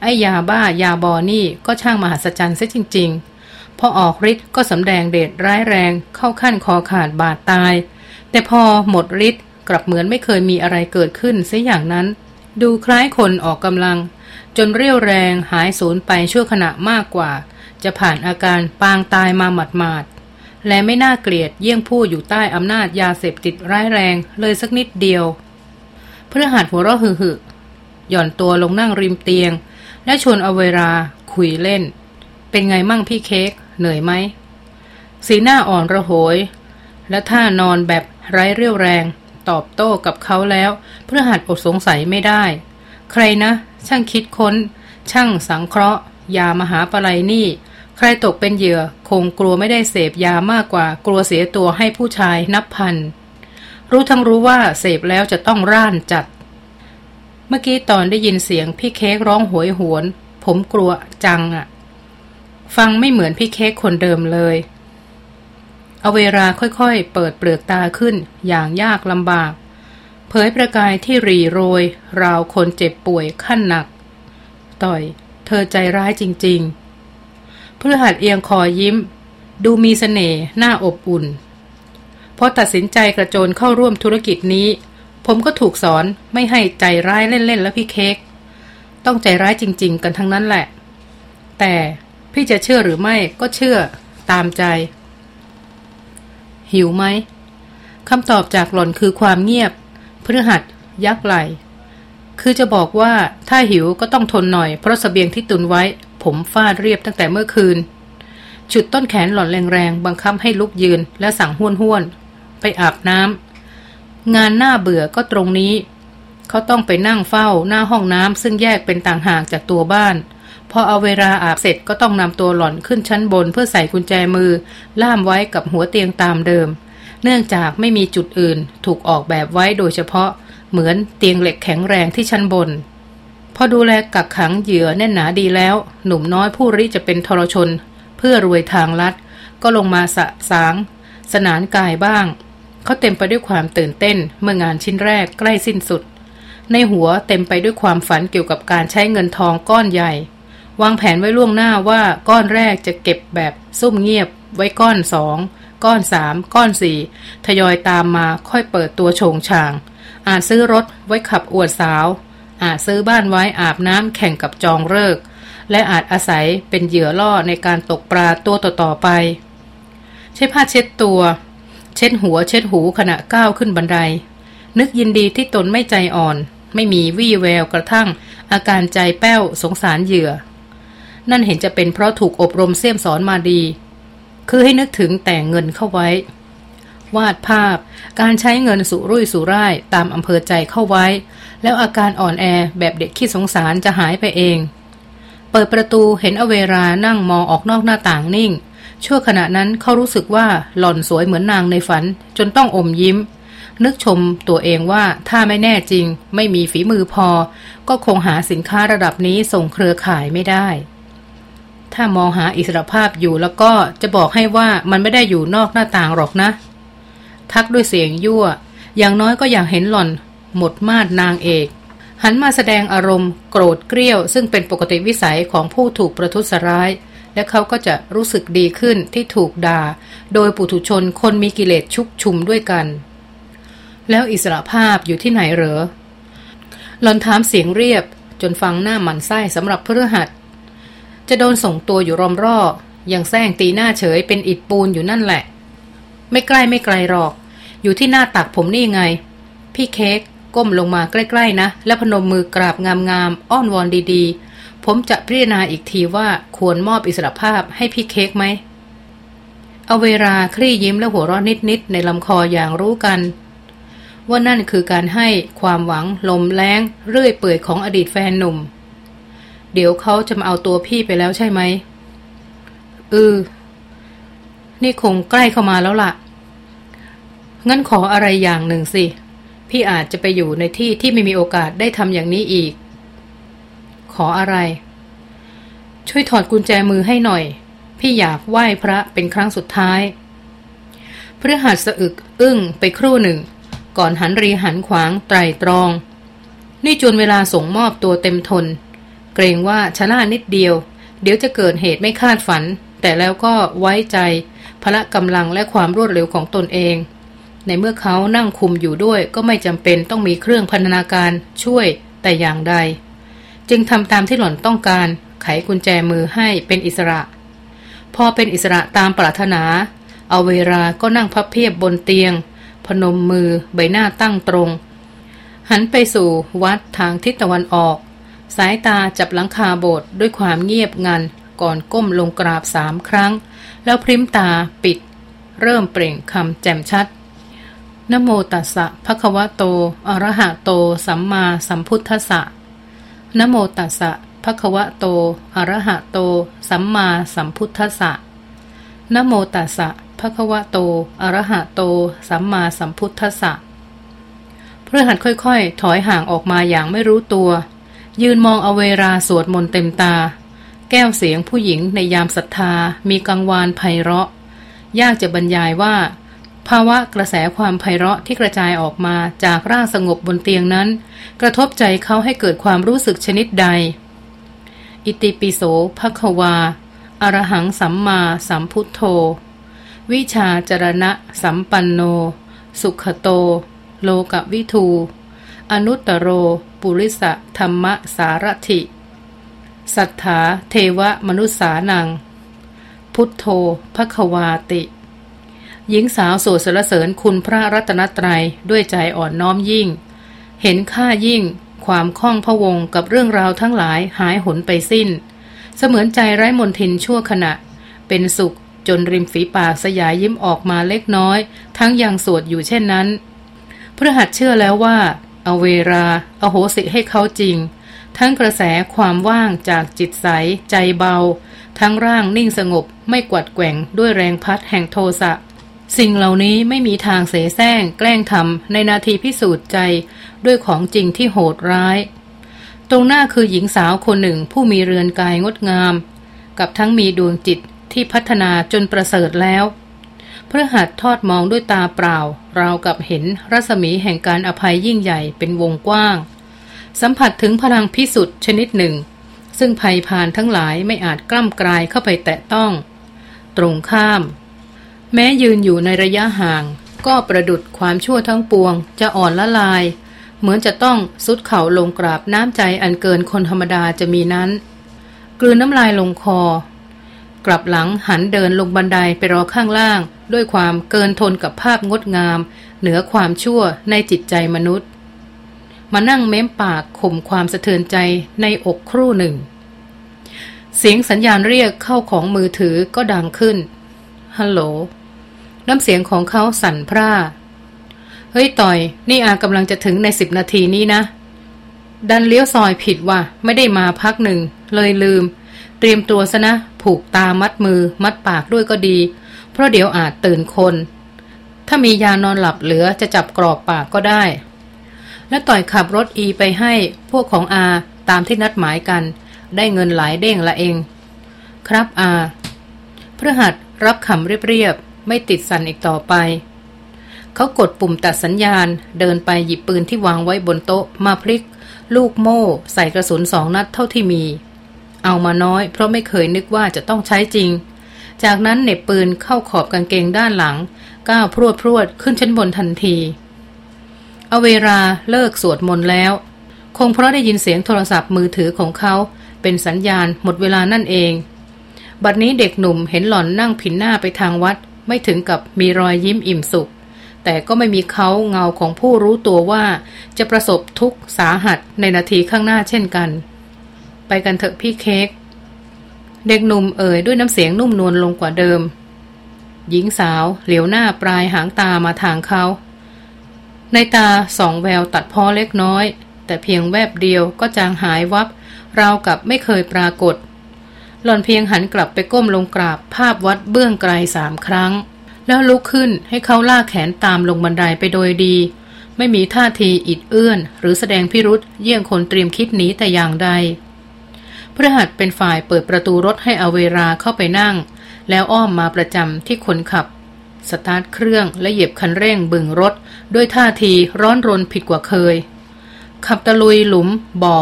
ไอยาบ้ายาบอนี่ก็ช่างมหัศจรรย์ซะจริง ๆ พอออกฤทธิ์ก็สำแดงเดชร้ายแรงเข้าขั้นคอขาดบาดตาย แต่พอหมดฤทธิ์กลับเหมือนไม่เคยมีอะไรเกิดขึ้นเสียอย่างนั้น ดูคล้ายคนออกกำลัง จนเรียวแรงหายสูญไปชั่วขณะมากกว่า จะผ่านอาการปางตายมาหมาด และไม่น่าเกลียดเยี่ยงผู้อยู่ใต้อำนาจยาเสพติดร้ายแรงเลยสักนิดเดียวเพื่อหัดหัวเราะหึ่หย่อนตัวลงนั่งริมเตียง และชวนเอาเวลาคุยเล่น เป็นไงมั่งพี่เค้กเหนื่อยไหม สีหน้าอ่อนระโหย และท่านอนแบบไร้เรี่ยวแรง ตอบโต้กับเขาแล้ว เพื่อหัดอดสงสัยไม่ได้ ใครนะ ช่างคิดค้น ช่างสังเคราะห์ ยามหาปลายนี่ ใครตกเป็นเหยื่อคงกลัวไม่ได้เสพยามากกว่ากลัวเสียตัวให้ผู้ชายนับพัน รู้ทั้งรู้ว่าเสพแล้วจะต้องร่านจัด เมื่อกี้ตอนได้ยินเสียงพี่เค้กร้องโหยหวน ผมกลัวจังอะฟังไม่เหมือนพี่เค้กคนเดิมเลยเอาเวลาค่อยๆ เปิดเปลือกตาขึ้นอย่างยากลำบาก เผยประกายที่รีโรย ราวคนเจ็บป่วยขั้นหนัก ต่อย เธอใจร้ายจริง ๆ พฤหัสเอียงคอยิ้ม ดูมีสเสน่ห์น่าอบอุ่นพอตัดสินใจกระโจนเข้าร่วมธุรกิจนี้ ผมก็ถูกสอนไม่ให้ใจร้ายเล่นๆแล้วพี่เค้กต้องใจร้ายจริง ๆ กันทั้งนั้นแหละ แต่พี่จะเชื่อหรือไม่ก็เชื่อตามใจ หิวไหมคำตอบจากหล่อนคือความเงียบพฤหัสยักไหล คือจะบอกว่าถ้าหิวก็ต้องทนหน่อยเพราะสเสบียงที่ตุนไว้ ผมฟาดเรียบตั้งแต่เมื่อคืนฉุดต้นแขนหล่อนแรงๆ บังคับให้ลุกยืนและสั่งห้วนห้วนไปอาบน้ำ งานหน้าเบื่อก็ตรงนี้ เขาต้องไปนั่งเฝ้าหน้าห้องน้ำซึ่งแยกเป็นต่างหากจากตัวบ้านพอเอาเวลาอาบเสร็จก็ต้องนำตัวหล่อนขึ้นชั้นบนเพื่อใส่กุญแจมือ ล่ามไว้กับหัวเตียงตามเดิม เนื่องจากไม่มีจุดอื่นถูกออกแบบไว้โดยเฉพาะ เหมือนเตียงเหล็กแข็งแรงที่ชั้นบน พอดูแลกักขังเหยื่อแน่นหนาดีแล้ว หนุ่มน้อยผู้ริจะเป็นทรชน เพื่อรวยทางลัด ก็ลงมาสะสาง สนานกายบ้าง เขาเต็มไปด้วยความตื่นเต้นเมื่องานชิ้นแรกใกล้สิ้นสุด ในหัวเต็มไปด้วยความฝันเกี่ยวกับการใช้เงินทองก้อนใหญ่ วางแผนไว้ล่วงหน้าว่าก้อนแรกจะเก็บแบบซุ่มเงียบ ไว้ก้อนสองก้อนสามก้อนสี่ทยอยตามมาค่อยเปิดตัวโฉงช่างอาจซื้อรถไว้ขับอวดสาว อาจซื้อบ้านไว้อาบน้ำแข่งกับจองเลิก และอาจอาศัยเป็นเหยื่อล่อในการตกปลาตัวต่อๆไป ใช้ผ้าเช็ดตัว เช็ดหัวเช็ดหูขณะก้าวขึ้นบันได นึกยินดีที่ตนไม่ใจอ่อน ไม่มีวี่แววกระทั่ง อาการใจแป้วสงสารเหยื่อ นั่นเห็นจะเป็นเพราะถูกอบรมเสี่ยมสอนมาดี คือให้นึกถึงแต่งเงินเข้าไว้วาดภาพการใช้เงินสุรุ่ยสุร่ายตามอำเภอใจเข้าไว้ แล้วอาการอ่อนแอแบบเด็กขี้สงสารจะหายไปเอง เปิดประตูเห็นอเวรานั่งมองออกนอกหน้าต่างนิ่ง ชั่วขณะนั้นเขารู้สึกว่าหล่อนสวยเหมือนนางในฝัน จนต้องอมยิ้ม นึกชมตัวเองว่าถ้าไม่แน่จริง ไม่มีฝีมือพอ ก็คงหาสินค้าระดับนี้ส่งเครือข่ายไม่ได้ ถ้ามองหาอิสรภาพอยู่แล้วก็จะบอกให้ว่ามันไม่ได้อยู่นอกหน้าต่างหรอกนะ ทักด้วยเสียงยั่วอย่างน้อยก็อยากเห็นหล่อน หมดมาดนางเอก หันมาแสดงอารมณ์ โกรธเกรี้ยว ซึ่งเป็นปกติวิสัยของผู้ถูกประทุษร้าย และเขาก็จะรู้สึกดีขึ้นที่ถูกด่า โดยปุถุชนคนมีกิเลสชุกชุมด้วยกัน แล้วอิสระภาพอยู่ที่ไหนเหรอหลอนถามเสียงเรียบ จนฟังหน้าหมันไส้สำหรับเพื่อหัดจะโดนส่งตัวอยู่รอมรอบอย่างแซงตีหน้าเฉยเป็นอิดปูนอยู่นั่นแหละ ไม่ใกล้ไม่ไกลหรอก อยู่ที่หน้าตักผมนี่ไง พี่เค้ก ก้มลงมาใกล้ๆนะ แล้วพนมมือกราบงามๆอ้อนวอนดีๆ ผมจะพิจารณาอีกทีว่าควรมอบอิสรภาพให้พี่เค้กไหมเอาเวลาคลี่ยิ้มและหัวเราะนิดๆ ในลำคออย่างรู้กัน ว่านั่นคือการให้ความหวังลมแรงเรื่อยเปื่อยของอดีตแฟนหนุ่ม เดี๋ยวเขาจะมาเอาตัวพี่ไปแล้วใช่ไหมเออนี่คงใกล้เข้ามาแล้วล่ะ งั้นขออะไรอย่างหนึ่งสิ พี่อาจจะไปอยู่ในที่ที่ไม่มีโอกาสได้ทำอย่างนี้อีก ขออะไร ช่วยถอดกุญแจมือให้หน่อย พี่อยากไหว้พระเป็นครั้งสุดท้ายพระหัสสะอึก อึ้งไปครู่หนึ่ง ก่อนหันรีหันขวางไตรตรอง นี่จนเวลาส่งมอบตัวเต็มทน เกรงว่าชะลานิดเดียว เดี๋ยวจะเกิดเหตุไม่คาดฝัน แต่แล้วก็ไว้ใจพละกำลังและความรวดเร็วของตนเอง ในเมื่อเขานั่งคุมอยู่ด้วยก็ไม่จำเป็นต้องมีเครื่องพันธนาการช่วยแต่อย่างใด จึงทำตามที่หล่อนต้องการไขกุญแจมือให้เป็นอิสระ พอเป็นอิสระตามปรารถนา เอาเวลาก็นั่งพับเพียบบนเตียง พนมมือใบหน้าตั้งตรง หันไปสู่วัดทางทิศตะวันออก สายตาจับหลังคาโบสถ์ด้วยความเงียบงันก่อนก้มลงกราบสามครั้ง แล้วพริมตาปิด เริ่มเปล่งคำแจ่มชัด นโมตัสสะภะคะวะโตอะระหะโต สัมมาสัมพุทธัสสะนโมตัสสะภะคะวะโตอะระหะโต สัมมาสัมพุทธัสสะนโมตัสสะภะคะวะโตอะระหะโต สัมมาสัมพุทธัสสะเพื่อหัดค่อยๆ ถอยห่างออกมาอย่างไม่รู้ตัว ยืนมองอเวราสวดมนต์เต็มตา แก้วเสียงผู้หญิงในยามศรัทธามีกังวานไพเราะ ยากจะบรรยายว่า ภาวะกระแสความไพเราะที่กระจายออกมาจากร่างสงบบนเตียงนั้น กระทบใจเขาให้เกิดความรู้สึกชนิดใด อิติปิโสภควา อรหังสัมมาสัมพุทโธ วิชาจรณะ สัมปันโน สุขโต โลกวิทู อนุตตโร ปุริสะธรรมสารถิ สัทธาเทวมนุษสานัง พุทโธภควาติ หญิงสาวโสดสรเสริญคุณพระรัตนตรัยด้วยใจอ่อนน้อมยิ่ง เห็นค่ายิ่ง ความคล่องพะวงกับเรื่องราวทั้งหลายหายหนไปสิ้น เสมือนใจไร้มนทินชั่วขณะ เป็นสุขจนริมฝีปากสยายยิ้มออกมาเล็กน้อย ทั้งยังสวดอยู่เช่นนั้นพระหัตเชื่อแล้วว่า เอาเวลาเอาโหสิให้เขาจริง ทั้งกระแสความว่างจากจิตใส ใจเบา ทั้งร่างนิ่งสงบไม่กวัดแกว่งด้วยแรงพัดแห่งโทสะ สิ่งเหล่านี้ไม่มีทางเสแสร้งแกล้งทำในนาทีพิสูจน์ใจด้วยของจริงที่โหดร้าย ตรงหน้าคือหญิงสาวคนหนึ่งผู้มีเรือนกายงดงาม กับทั้งมีดวงจิตที่พัฒนาจนประเสริฐแล้วเพื่อหัดทอดมองด้วยตาเปล่า ราวกับเห็นรัศมีแห่งการอภัยยิ่งใหญ่เป็นวงกว้าง สัมผัสถึงพลังพิสุทธิ์ชนิดหนึ่ง ซึ่งภัยพานทั้งหลายไม่อาจกล้ำกลายเข้าไปแตะต้อง ตรงข้าม แม้ยืนอยู่ในระยะห่าง ก็ประดุดความชั่วทั้งปวง จะอ่อนละลาย เหมือนจะต้องสุดเข่าลงกราบน้ำใจอันเกินคนธรรมดาจะมีนั้น กลืนน้ำลายลงคอ กลับหลังหันเดินลงบันไดไปรอข้างล่าง ด้วยความเกินทนกับภาพงดงาม เหนือความชั่วในจิตใจมนุษย์ มานั่งเม้มปากข่มความสะเทือนใจในอกครู่หนึ่ง เสียงสัญญาณเรียกเข้าของมือถือก็ดังขึ้นฮัลโหล น้ำเสียงของเขาสั่นพร่า เฮ้ยต่อย นี่อากำลังจะถึงในสิบนาทีนี้นะ ดันเลี้ยวซอยผิดว่ะ ไม่ได้มาพักหนึ่ง เลยลืม เตรียมตัวซะนะ ผูกตามัดมือ มัดปากด้วยก็ดี เพราะเดี๋ยวอาจตื่นคน ถ้ามียานอนหลับเหลือจะจับกรอกปากก็ได้ และต่อยขับรถอีไปให้พวกของอาตามที่นัดหมายกัน ได้เงินหลายเด้งละเอง ครับอาพฤหัสรับคำเรียบๆ ไม่ติดสันอีกต่อไป เขากดปุ่มตัดสัญญาณ เดินไปหยิบปืนที่วางไว้บนโต๊ะมาพลิก ลูกโม่ ใส่กระสุนสองนัดเท่าที่มี เอามาน้อย เพราะไม่เคยนึกว่าจะต้องใช้จริง จากนั้นเน็บปืนเข้าขอบกางเกงด้านหลัง ก้าวพรวดพรวดขึ้นชั้นบนทันที เอาเวลาเลิกสวดมนต์แล้ว คงเพราะได้ยินเสียงโทรศัพท์มือถือของเขา เป็นสัญญาณหมดเวลานั่นเองบัดนี้เด็กหนุ่มเห็นหล่อนนั่งผินหน้าไปทางวัด ไม่ถึงกับมีรอยยิ้มอิ่มสุข แต่ก็ไม่มีเขาเงาของผู้รู้ตัวว่า จะประสบทุกข์สาหัสในนาทีข้างหน้าเช่นกัน ไปกันเถอะพี่เค้กเด็กหนุ่มเอ่ยด้วยน้ำเสียงนุ่มนวลลงกว่าเดิม หญิงสาวเหลียวหน้าปลายหางตามาทางเขาในตาสองแววตัดพอเล็กน้อย แต่เพียงแวบเดียวก็จางหายวับราวกับไม่เคยปรากฏ หล่อนเพียงหันกลับไปก้มลงกราบภาพวัดเบื้องไกลสามครั้ง แล้วลุกขึ้นให้เขาลากแขนตามลงบันไดไปโดยดี ไม่มีท่าทีอิดเอื้อน หรือแสดงพิรุษเยี่ยงคนเตรียมคิดหนีแต่อย่างใดพระหัตเป็นฝ่ายเปิดประตูรถให้อเวราเข้าไปนั่ง แล้วอ้อมมาประจำที่คนขับ สตาร์ทเครื่องและเหยียบคันเร่งบึงรถ ด้วยท่าทีร้อนรนผิดกว่าเคย ขับตะลุยหลุม บ่อ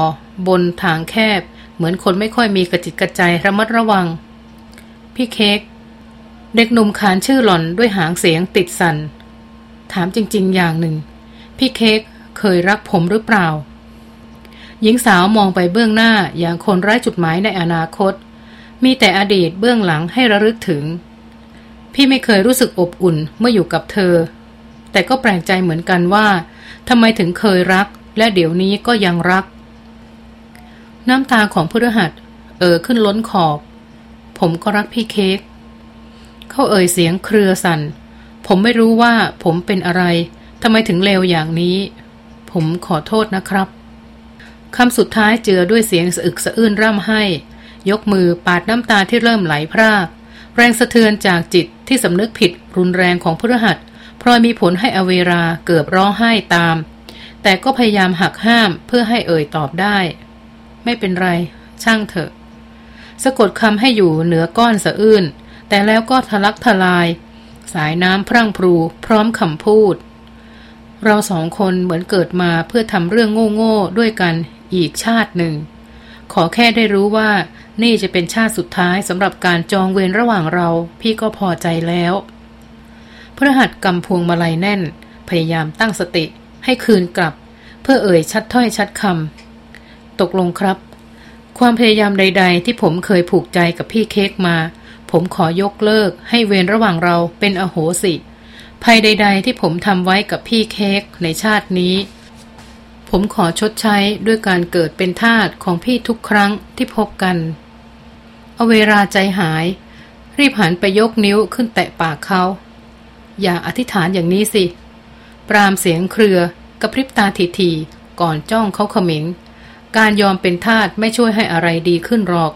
บนทางแคบ เหมือนคนไม่ค่อยมีกระจิตกระใจระมัดระวัง พี่เค้กเด็กหนุ่มขานชื่อหล่อนด้วยหางเสียงติดสัน่นถามจริง ๆ อย่างหนึ่ง พี่เค้กเคยรักผมหรือเปล่า หญิงสาวมองไปเบื้องหน้าอย่างคนไร้จุดหมายในอนาคต มีแต่อดีตเบื้องหลังให้ระลึกถึง พี่ไม่เคยรู้สึกอบอุ่นเมื่ออยู่กับเธอ แต่ก็แปลกใจเหมือนกันว่าทำไมถึงเคยรัก และเดี๋ยวนี้ก็ยังรัก น้ำตาของพุทธหัตเอ่อขึ้นล้นขอบ ผมก็รักพี่เค้กเขาเอ่ยเสียงเครือสัน่น ผมไม่รู้ว่าผมเป็นอะไรทำไมถึงเลวอย่างนี้ ผมขอโทษนะครับคำสุดท้ายเจือด้วยเสียงสะอึกสะอื้นร่ำให้ ยกมือปาดน้ำตาที่เริ่มไหลพราก แรงสะเทือนจากจิตที่สำนึกผิดรุนแรงของพฤหัสพลอยมีผลให้อเวราเกือบร้องไห้ตาม แต่ก็พยายามหักห้ามเพื่อให้เอ่ยตอบได้ ไม่เป็นไร ช่างเถอะ สะกดคำให้อยู่เหนือก้อนสะอื้น แต่แล้วก็ทะลักทลาย สายน้ำพรั่งพรู พร้อมคำพูด เราสองคนเหมือนเกิดมาเพื่อทำเรื่องโง่ๆด้วยกันอีกชาติหนึ่ง ขอแค่ได้รู้ว่านี่จะเป็นชาติสุดท้ายสำหรับการจองเวรระหว่างเราพี่ก็พอใจแล้ว พระหัตกำพวงมาลัยแน่น พยายามตั้งสติให้คืนกลับ เพื่อเอ่ยชัดถ้อยชัดคำ ตกลงครับ ความพยายามใด ๆ ที่ผมเคยผูกใจกับพี่เค้กมา ผมขอยกเลิก ให้เวรระหว่างเราเป็นอโหสิ ภัยใด ๆ ที่ผมทำไว้กับพี่เค้กในชาตินี้ ผมขอชดใช้ด้วยการเกิดเป็นทาสของพี่ทุกครั้งที่พบกันเอาเวลาใจหาย รีบหันไปยกนิ้วขึ้นแตะปากเขา อย่าอธิษฐานอย่างนี้สิ ปรามเสียงเครือกระพริบตาทีๆก่อนจ้องเขาเขมิง การยอมเป็นทาสไม่ช่วยให้อะไรดีขึ้นหรอก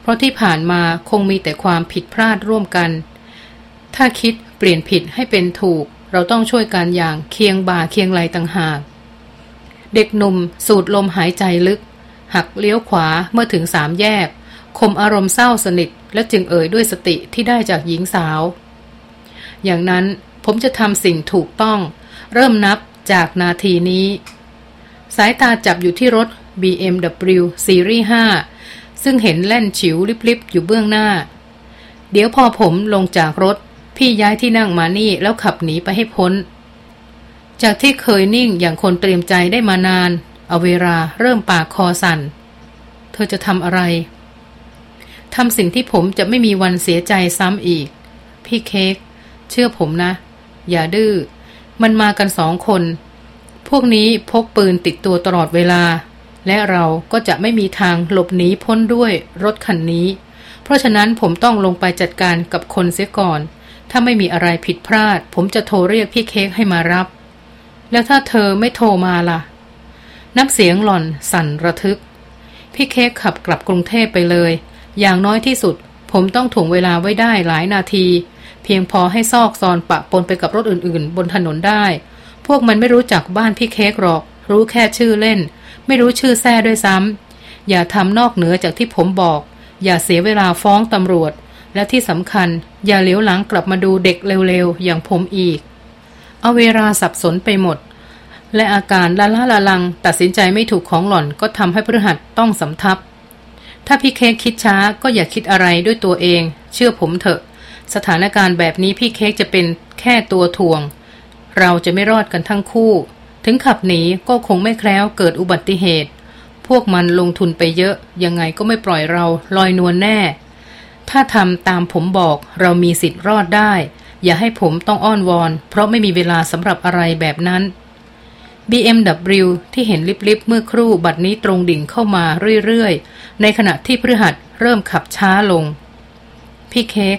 เพราะที่ผ่านมาคงมีแต่ความผิดพลาดร่วมกัน ถ้าคิดเปลี่ยนผิดให้เป็นถูก เราต้องช่วยกันอย่างเคียงบ่าเคียงไหลต่างหาก เด็กหนุ่มสูดลมหายใจลึก หักเลี้ยวขวาเมื่อถึงสามแยกข่มอารมณ์เศร้าสนิท และจึงเอ่ยด้วยสติที่ได้จากหญิงสาว อย่างนั้นผมจะทำสิ่งถูกต้อง เริ่มนับจากนาทีนี้ สายตาจับอยู่ที่รถ BMW ซีรีส์5ซึ่งเห็นแล่นฉิวลิบๆ อยู่เบื้องหน้า เดี๋ยวพอผมลงจากรถ พี่ย้ายที่นั่งมานี่แล้วขับหนีไปให้พ้น จากที่เคยนิ่งอย่างคนเตรียมใจได้มานาน เอาเวลาเริ่มปากคอสัน่น เธอจะทำอะไรทำสิ่งที่ผมจะไม่มีวันเสียใจซ้ำอีก พี่เค้กเชื่อผมนะ อย่าดื้อ มันมากันสองคน พวกนี้พกปืนติดตัวตลอดเวลา และเราก็จะไม่มีทางหลบหนีพ้นด้วยรถคันนี้ เพราะฉะนั้นผมต้องลงไปจัดการกับคนเสียก่อน ถ้าไม่มีอะไรผิดพลาด ผมจะโทรเรียกพี่เค้กให้มารับ แล้วถ้าเธอไม่โทรมาล่ะ น้ำเสียงหล่อนสั่นระทึก พี่เค้กขับกลับกรุงเทพไปเลย อย่างน้อยที่สุด ผมต้องถ่วงเวลาไว้ได้หลายนาที เพียงพอให้ซอกซอนปะปนไปกับรถอื่นๆ บนถนนได้ พวกมันไม่รู้จักบ้านพี่เค้กหรอก รู้แค่ชื่อเล่น ไม่รู้ชื่อแท้ด้วยซ้ำอย่าทำนอกเหนือจากที่ผมบอก อย่าเสียเวลาฟ้องตำรวจ และที่สำคัญ อย่าเลี้ยวหลังกลับมาดูเด็กเร็วๆ อย่างผมอีก เอาเวลาสับสนไปหมด และอาการละละละลัง ตัดสินใจไม่ถูกของหล่อนก็ทำให้พฤหัสต้องสำทับ ถ้าพี่เค้กคิดช้าก็อย่าคิดอะไรด้วยตัวเอง เชื่อผมเถอะ สถานการณ์แบบนี้พี่เค้กจะเป็นแค่ตัวถ่วงเราจะไม่รอดกันทั้งคู่ ถึงขับหนีก็คงไม่แคล้วเกิดอุบัติเหตุ พวกมันลงทุนไปเยอะ ยังไงก็ไม่ปล่อยเราลอยนวลแน่ ถ้าทำตามผมบอกเรามีสิทธิ์รอดได้ อย่าให้ผมต้องอ้อนวอน เพราะไม่มีเวลาสำหรับอะไรแบบนั้น BMW ที่เห็นลิบๆเมื่อครู่บัดนี้ตรงดิ่งเข้ามาเรื่อยๆ ในขณะที่พฤหัสเริ่มขับช้าลง พี่เค้ก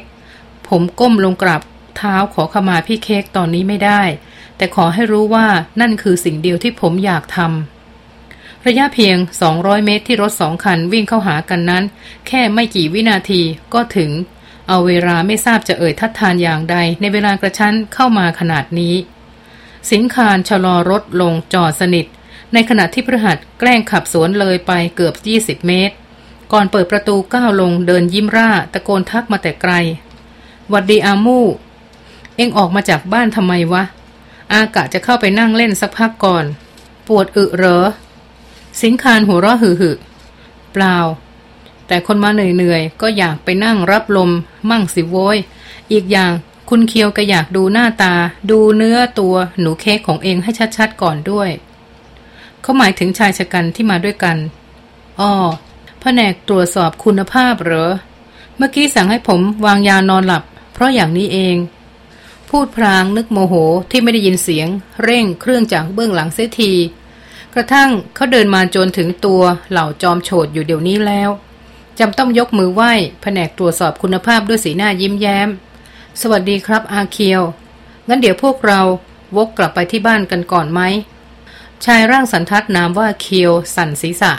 ผมก้มลงกราบเท้าขอขมาพี่เค้กตอนนี้ไม่ได้ แต่ขอให้รู้ว่านั่นคือสิ่งเดียวที่ผมอยากทำ ระยะเพียง 200 เมตรที่รถสองคันวิ่งเข้าหากันนั้น แค่ไม่กี่วินาทีก็ถึง เอาเวลาไม่ทราบจะเอ่ยทัดทานอย่างใด ในเวลากระชั้นเข้ามาขนาดนี้ สิงคารชะลอรถลงจอดสนิท ในขณะที่พระหัสแกล้งขับสวนเลยไปเกือบ 20 เมตร ก่อนเปิดประตูก้าวลงเดินยิ้มร่าตะโกนทักมาแต่ไกลวัดดีอามูเอ็งออกมาจากบ้านทำไมวะ อากะจะเข้าไปนั่งเล่นสักพักก่อน ปวดอึเหรอ สิงคารหัวเราะหึหึเปล่า แต่คนมาเหนื่อยๆ ก็อยากไปนั่งรับลม มั่งสิโวยอีกอย่างคุณเคียวก็อยากดูหน้าตา ดูเนื้อตัวหนูเค้กของเองให้ชัดๆก่อนด้วย เขาหมายถึงชายชะกันที่มาด้วยกันอ๋อแผนกตรวจสอบคุณภาพเหรอ เมื่อกี้สั่งให้ผมวางยานอนหลับ เพราะอย่างนี้เอง พูดพรางนึกโมโหที่ไม่ได้ยินเสียง เร่งเครื่องจากเบื้องหลังเสียที กระทั่งเขาเดินมาจนถึงตัวเหล่าจอมโฉดอยู่เดี๋ยวนี้แล้วจำต้องยกมือไหว้แผนกตรวจสอบคุณภาพด้วยสีหน้ายิ้มแย้ม สวัสดีครับอาเคียว งั้นเดี๋ยวพวกเราวกกลับไปที่บ้านกันก่อนไหม ชายร่างสันทัดนามว่าเคียวสั่นศีรษะ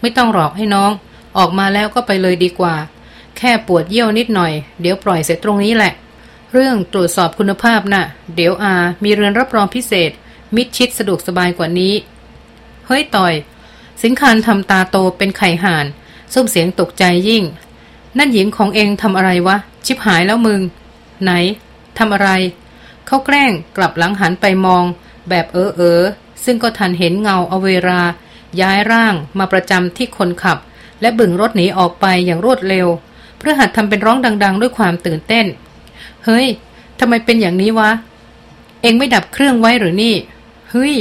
ไม่ต้องหลอกให้น้อง ออกมาแล้วก็ไปเลยดีกว่า แค่ปวดเยี่ยวนิดหน่อย เดี๋ยวปล่อยเสร็จตรงนี้แหละ เรื่องตรวจสอบคุณภาพนะ่ะ เดี๋ยวอา มีเรือนรับรองพิเศษ มิดชิดสะดวกสบายกว่านี้ เฮ้ยต่อย สิงคานทำตาโตเป็นไข่ห่านส้มเสียงตกใจยิ่ง นั่นหญิงของเองทำอะไรวะ ชิบหายแล้วมึง ไหนทำอะไร เขาแกล้งกลับหลังหันไปมอง แบบเออเออซึ่งก็ทันเห็นเงาเอาเวลาย้ายร่างมาประจำที่คนขับ และบึงรถหนีออกไปอย่างรวดเร็ว เพื่อหัดทำเป็นร้องดัง ๆ ด้วยความตื่นเต้น เฮ้ยทำไมเป็นอย่างนี้วะ เองไม่ดับเครื่องไว้หรือนี่ เฮ้ย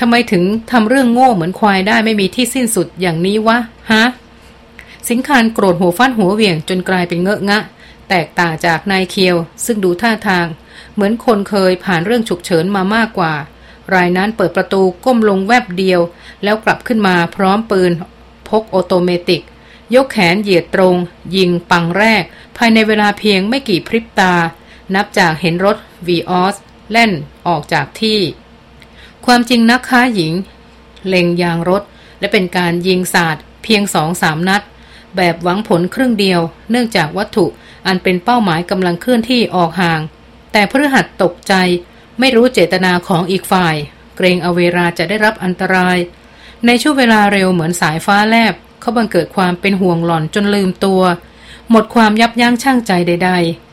ทำไมถึงทำเรื่องโง่เหมือนควายได้ไม่มีที่สิ้นสุดอย่างนี้วะ ฮะ สิงคานโกรธหัวฟันหัวเวียงจนกลายเป็นเงอะงะ แตกต่างจากนายเคียว ซึ่งดูท่าทาง เหมือนคนเคยผ่านเรื่องฉุกเฉินมามากกว่า รายนั้นเปิดประตูก้มลงแวบเดียว แล้วกลับขึ้นมาพร้อมปืน พกออโตเมติก ยกแขนเหยียดตรง ยิงปังแรก ภายในเวลาเพียงไม่กี่พริบตา นับจากเห็นรถวีออสแล่นออกจากที่ ความจริงนักค้าหญิง เล็งยางรถ และเป็นการยิงสาดเพียงสองสามนัด แบบหวังผลครึ่งเดียว เนื่องจากวัตถุอันเป็นเป้าหมายกำลังเคลื่อนที่ออกห่าง แต่พฤหัสตกใจ ไม่รู้เจตนาของอีกฝ่าย เกรงเอาเวราจะได้รับอันตราย ในช่วงเวลาเร็วเหมือนสายฟ้าแลบเขาบังเกิดความเป็นห่วงหล่อนจนลืมตัว หมดความยับยั้งชั่งใจใด ๆ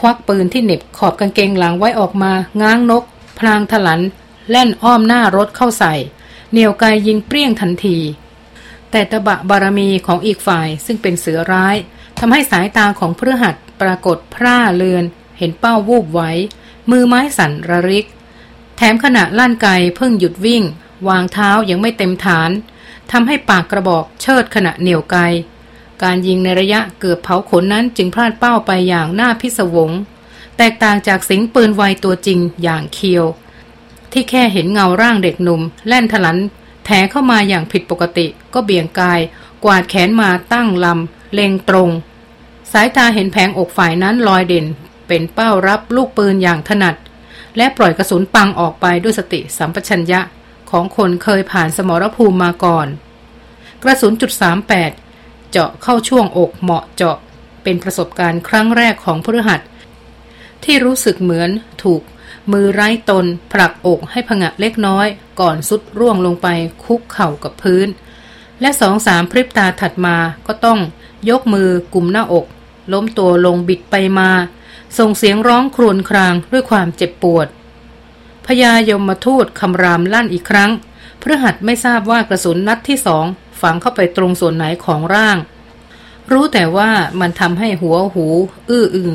ควักปืนที่เหน็บขอบกางเกงหลังไว้ออกมา ง้างนก พลางถลัน แล่นอ้อมหน้ารถเข้าใส่ เหนียวไกยิงเปรี้ยงทันที แต่ตะบะบารมีของอีกฝ่ายซึ่งเป็นเสือร้ายทำให้สายตาของพฤหัสปรากฏพร่าเลือน เห็นเป้าวูบไว้ มือไม้สั่นระริก แถมขณะลั่นไกเพิ่งหยุดวิ่ง วางเท้ายังไม่เต็มฐานทำให้ปากกระบอกเชิดขณะเหนียวไก การยิงในระยะเกือบเผาขนนั้นจึงพลาดเป้าไปอย่างน่าพิศวง แตกต่างจากสิงปืนไวตัวจริงอย่างเคียว ที่แค่เห็นเงาร่างเด็กหนุ่ม แล่นถลันแถเข้ามาอย่างผิดปกติ ก็เบี่ยงกาย กวาดแขนมาตั้งลำเล็งตรง สายตาเห็นแผงอกฝ่ายนั้นลอยเด่น เป็นเป้ารับลูกปืนอย่างถนัด และปล่อยกระสุนปังออกไปด้วยสติสัมปชัญญะของคนเคยผ่านสมรภูมิมาก่อน กระสุนจุด38 เจาะเข้าช่วงอกเหมาะเจาะ เป็นประสบการณ์ครั้งแรกของพฤหัส ที่รู้สึกเหมือนถูก มือไร้ตนผลักอกให้ผงะเล็กน้อย ก่อนสุดร่วงลงไปคุกเข่ากับพื้น และสองสามพริบตาถัดมาก็ต้องยกมือกลุ่มหน้าอก ล้มตัวลงบิดไปมา ส่งเสียงร้องครวญครางด้วยความเจ็บปวดพญายมมาทูตคำรามลั่นอีกครั้งพฤหัสไม่ทราบว่ากระสุนนัดที่สอง ฝังเข้าไปตรงส่วนไหนของร่าง รู้แต่ว่ามันทำให้หัวหู อื้ออึง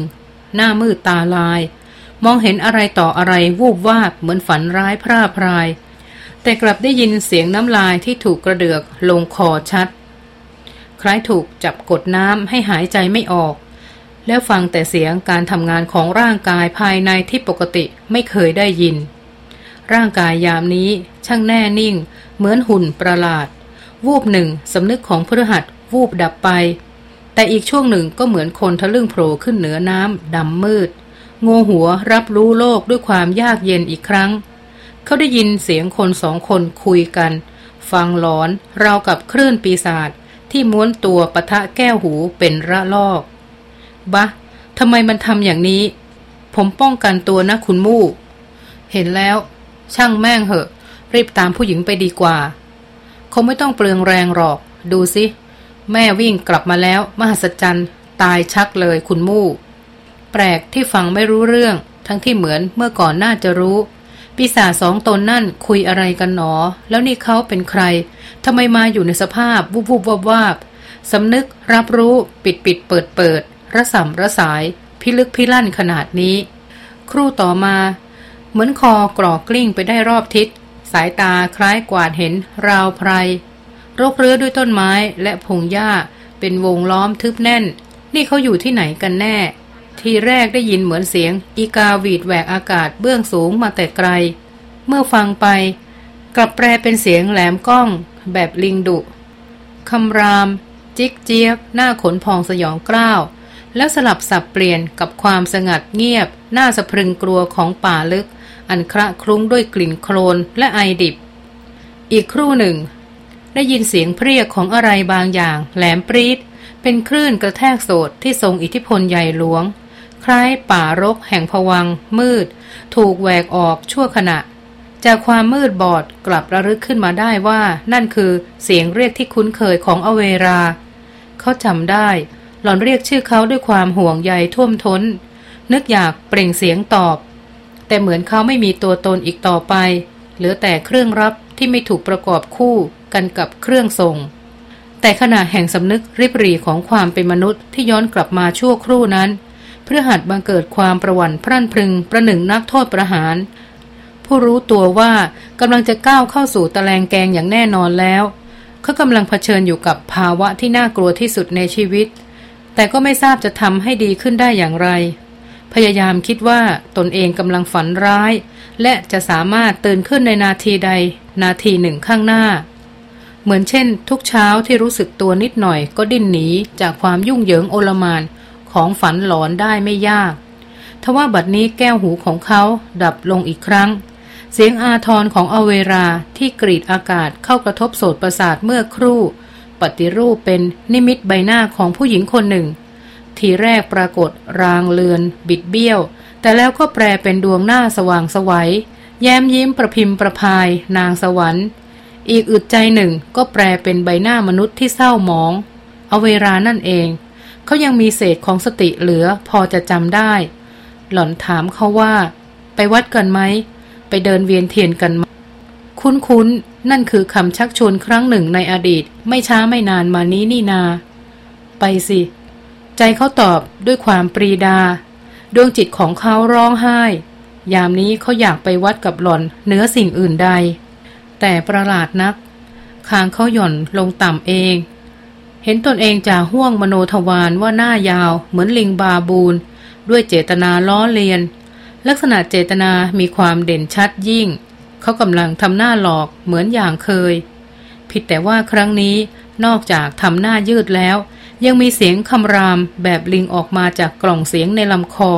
หน้ามืดตาลาย มองเห็นอะไรต่ออะไรวูบวาบเหมือนฝันร้ายพร่าพราย แต่กลับได้ยินเสียงน้ำลายที่ถูกกระเดือกลงคอชัด คล้ายถูกจับกดน้ำให้หายใจไม่ออก แล้วฟังแต่เสียงการทำงานของร่างกายภายในที่ปกติไม่เคยได้ยินร่างกายยามนี้ช่างแน่นิ่ง เหมือนหุ่นประหลาด วูบหนึ่งสำนึกของพฤหัสวูบดับไป แต่อีกช่วงหนึ่งก็เหมือนคนทะลึ่งโผล่ขึ้นเหนือน้ำดำมืดงหัวรับรู้โลกด้วยความยากเย็นอีกครั้ง เขาได้ยินเสียงคนสองคนคุยกัน ฟังหลอนราวกับคลื่นปีศาจที่ม้วนตัวปะทะแก้วหูเป็นระลอก บะทำไมมันทำอย่างนี้ ผมป้องกันตัวนะคุณมู่ เห็นแล้ว ช่างแม่งเหอะ รีบตามผู้หญิงไปดีกว่า คงไม่ต้องเปลืองแรงหรอก ดูสิ แม่วิ่งกลับมาแล้ว มหัศจรรย์ ตายชักเลยคุณมู่ แปลกที่ฟังไม่รู้เรื่อง ทั้งที่เหมือนเมื่อก่อนน่าจะรู้ ปีศาจสองตนนั่นคุยอะไรกันหนอ แล้วนี่เขาเป็นใครทำไมมาอยู่ในสภาพวุบวุบวบวาบสำนึกรับรู้ปิดปิดเปิดเปิดระสำระสาย พิลึกพิลั่นขนาดนี้ ครู่ต่อมา เหมือนคอกรอกกลิ้งไปได้รอบทิศ สายตาคล้ายกวาดเห็นราวไพรรกเรื้อด้วยต้นไม้และพงหญ้าเป็นวงล้อมทึบแน่น นี่เขาอยู่ที่ไหนกันแน่ ทีแรกได้ยินเหมือนเสียง อีกาวีดแหวกอากาศเบื้องสูงมาแต่ไกล เมื่อฟังไป กลับแปลเป็นเสียงแหลมก้อง แบบลิงดุคำราม จิกเจี๊ยบ หน้าขนพองสยองกล้าว แล้วสลับสับเปลี่ยนกับความสงัดเงียบ หน้าสะพรึงกลัวของป่าลึก อันคระคลุ้งด้วยกลิ่นโคลนและไอดิบ อีกครู่หนึ่ง ได้ยินเสียงเพรียกของอะไรบางอย่าง แหลมปรีดเป็นคลื่นกระแทกโสดที่ทรงอิทธิพลใหญ่หลวง คล้ายป่ารกแห่งผวัง มืด ถูกแหวกออกชั่วขณะ จากความมืดบอดกลับระลึกขึ้นมาได้ว่า นั่นคือเสียงเรียกที่คุ้นเคยของอเวรา เขาจำได้ หล่อนเรียกชื่อเขาด้วยความห่วงใยท่วมทน้น นึกอยากเปล่งเสียงตอบ แต่เหมือนเขาไม่มีตัวตนอีกต่อไป เหลือแต่เครื่องรับที่ไม่ถูกประกอบคู่กันกับเครื่องส่ง แต่ขณะแห่งสำนึกริบรีของความเป็นมนุษย์ที่ย้อนกลับมาชั่วครู่นั้น เพื่อหัดบังเกิดความประวันพรั่นพรึงประหนึ่งนักโทษประหาร ผู้รู้ตัวว่ากำลังจะก้าวเข้าสู่ตะแลงแกงอย่างแน่นอนแล้ว เขากำลังเผชิญอยู่กับภาวะที่น่ากลัวที่สุดในชีวิต แต่ก็ไม่ทราบจะทำให้ดีขึ้นได้อย่างไร พยายามคิดว่าตนเองกำลังฝันร้าย และจะสามารถตื่นขึ้นในนาทีใด นาทีหนึ่งข้างหน้า เหมือนเช่น ทุกเช้าที่รู้สึกตัวนิดหน่อยก็ดิ้นหนีจากความยุ่งเหยิงโอลมานของฝันหลอนได้ไม่ยากทว่าบัดนี้แก้วหูของเขาดับลงอีกครั้ง เสียงอาทรของอเวราที่กรีดอากาศเข้ากระทบโสตประสาทเมื่อครู่ ปฏิรูปเป็นนิมิตใบหน้าของผู้หญิงคนหนึ่ง ทีแรกปรากฏรางเลือน บิดเบี้ยว แต่แล้วก็แปลเป็นดวงหน้าสว่างสวัย แย้มยิ้มประพิมพ์ประพาย นางสวรรค์ อีกอึดใจหนึ่งก็แปลเป็นใบหน้ามนุษย์ที่เศร้าหมอง เอาเวรานั่นเอง เขายังมีเศษของสติเหลือพอจะจำได้ หล่อนถามเขาว่า ไปวัดกันไหม ไปเดินเวียนเทียนกันไหมคุ้นๆ นั่นคือคำชักชวนครั้งหนึ่งในอดีต ไม่ช้าไม่นานมานี้นี่นา ไปสิ ใจเขาตอบด้วยความปรีดา ดวงจิตของเขาร้องไห้ ยามนี้เขาอยากไปวัดกับหล่อนเนื้อสิ่งอื่นใด แต่ประหลาดนัก คางเขาหย่อนลงต่ำเอง เห็นตนเองจากห่วงมโนทวารว่าหน้ายาวเหมือนลิงบาบูนด้วยเจตนาล้อเลียน ลักษณะเจตนามีความเด่นชัดยิ่ง เขากำลังทำหน้าหลอกเหมือนอย่างเคย ผิดแต่ว่าครั้งนี้นอกจากทำหน้ายืดแล้ว ยังมีเสียงคำรามแบบลิงออกมาจากกล่องเสียงในลำคอ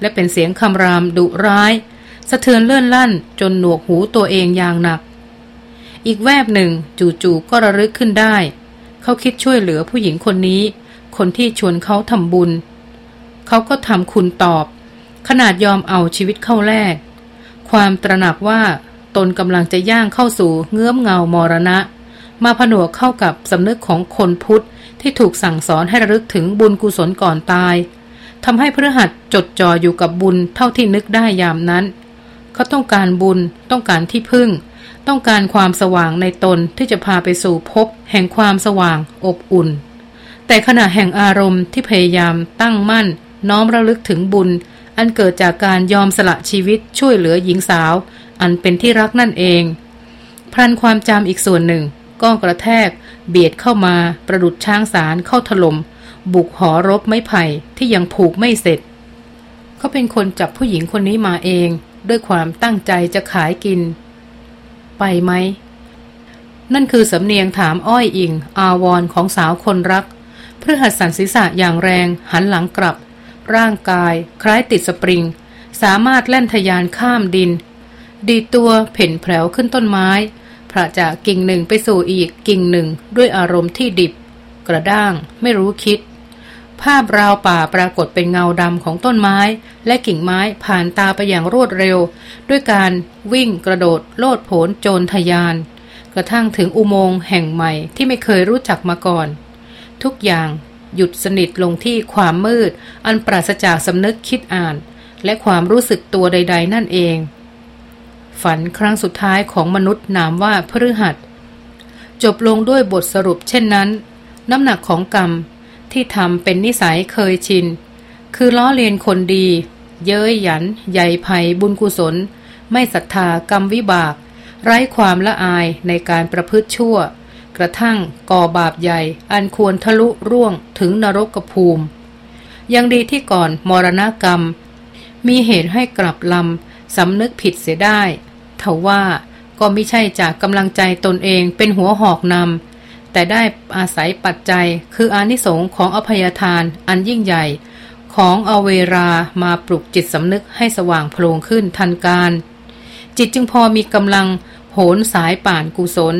และเป็นเสียงคำรามดุร้าย สะเทือนเลื่อนลั่นจนหนวกหูตัวเองอย่างหนัก อีกแวบหนึ่งจู่ๆก็ระลึกขึ้นได้ เขาคิดช่วยเหลือผู้หญิงคนนี้ คนที่ชวนเขาทำบุญ เขาก็ทำคุณตอบ ขนาดยอมเอาชีวิตเข้าแลกความตระหนักว่าตนกำลังจะย่างเข้าสู่เงื้อมเงามรณะ มาผนวกเข้ากับสำนึกของคนพุทธ ที่ถูกสั่งสอนให้ระลึกถึงบุญกุศลก่อนตายทำให้พระหัตจดจ่ออยู่กับบุญเท่าที่นึกได้ยามนั้น เขาต้องการบุญ ต้องการที่พึ่ง ต้องการความสว่างในตนที่จะพาไปสู่พบ แห่งความสว่างอบอุ่น แต่ขณะแห่งอารมณ์ที่พยายามตั้งมั่น น้อมระลึกถึงบุญ อันเกิดจากการยอมสละชีวิตช่วยเหลือหญิงสาว อันเป็นที่รักนั่นเองพลันความจำอีกส่วนหนึ่ง ก็กระแทก เบียดเข้ามาประดุดช้างสารเข้าถลม่มบุกหอรบไม้ไผ่ที่ยังผูกไม่เสร็จ เขาเป็นคนจับผู้หญิงคนนี้มาเอง ด้วยความตั้งใจจะขายกิน ไปไหม นั่นคือสำเนียงถามอ้อยอิง อาวรของสาวคนรัก เพื่อหัดสันศีรษะอย่างแรงหันหลังกลับ ร่างกายคล้ายติดสปริง สามารถแล่นทยานข้ามดิน ดีตัวเพ่นแผลวขึ้นต้นไม้ พระจากกิ่งหนึ่งไปสู่อีกกิ่งหนึ่งด้วยอารมณ์ที่ดิบ กระด้าง ไม่รู้คิด ภาพราวป่าปรากฏเป็นเงาดำของต้นไม้ และกิ่งไม้ผ่านตาไปอย่างรวดเร็ว ด้วยการวิ่งกระโดด โลดโผนโจรทยาน กระทั่งถึงอุโมงค์แห่งใหม่ที่ไม่เคยรู้จักมาก่อน ทุกอย่างหยุดสนิทลงที่ความมืด อันปราศจากสำนึกคิดอ่าน และความรู้สึกตัวใด ๆ นั่นเอง ฝันครั้งสุดท้ายของมนุษย์นามว่าพฤหัส จบลงด้วยบทสรุปเช่นนั้น น้ำหนักของกรรมที่ทำเป็นนิสัยเคยชิน คือล้อเลียนคนดี เย้ยหยัน ใหญ่ภัยบุญกุศล ไม่ศรัทธากรรมวิบาก ไร้ความละอายในการประพฤติชั่ว กระทั่งก่อบาปใหญ่ อันควรทะลุร่วงถึงนรกภูมิ ยังดีที่ก่อนมรณกรรม มีเหตุให้กลับลำสำนึกผิดเสียได้ ทว่าก็ไม่ใช่จากกำลังใจตนเองเป็นหัวหอกนำแต่ได้อาศัยปัจจัยคืออานิสงค์ของอภัยทานอันยิ่งใหญ่ ของอเวรามาปลุกจิตสำนึกให้สว่างโพลงขึ้นทันการ จิตจึงพอมีกำลังโหนสายป่านกุศล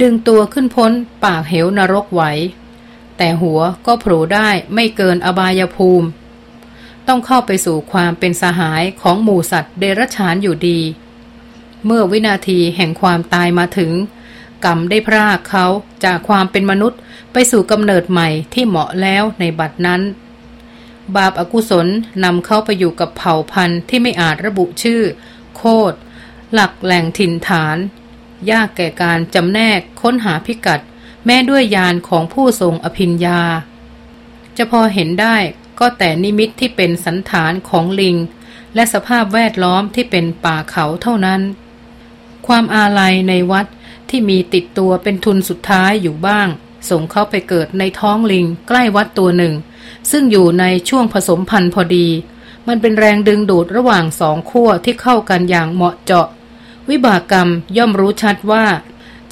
ดึงตัวขึ้นพ้นปากเหวนรกไหว แต่หัวก็โผล่ได้ไม่เกินอบายภูมิ ต้องเข้าไปสู่ความเป็นสหายของหมู่สัตว์เดรัจฉานอยู่ดี เมื่อวินาทีแห่งความตายมาถึง กรรมได้พรากเขาจากความเป็นมนุษย์ไปสู่กำเนิดใหม่ที่เหมาะแล้วในบัดนั้น บาปอากุศลนำเขาไปอยู่กับเผ่าพันธุ์ที่ไม่อาจระบุชื่อ โคดหลักแหล่งถิ่นฐาน ยากแก่การจำแนกค้นหาพิกัด แม้ด้วยยานของผู้ทรงอภิญญา จะพอเห็นได้ก็แต่นิมิตที่เป็นสันฐานของลิง และสภาพแวดล้อมที่เป็นป่าเขาเท่านั้น ความอาลัยในวัดที่มีติดตัวเป็นทุนสุดท้ายอยู่บ้าง ส่งเข้าไปเกิดในท้องลิงใกล้วัดตัวหนึ่ง ซึ่งอยู่ในช่วงผสมพันธุ์พอดี มันเป็นแรงดึงดูดระหว่างสองขั้วที่เข้ากันอย่างเหมาะเจาะ วิบากกรรมย่อมรู้ชัดว่า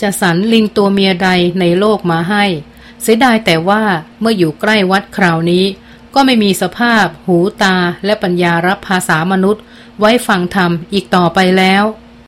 จะสรรลิงตัวเมียใดในโลกมาให้ เสียดายแต่ว่าเมื่ออยู่ใกล้วัดคราวนี้ ก็ไม่มีสภาพ หูตาและปัญญารับภาษามนุษย์ ไว้ฟังธรรมอีกต่อไปแล้ว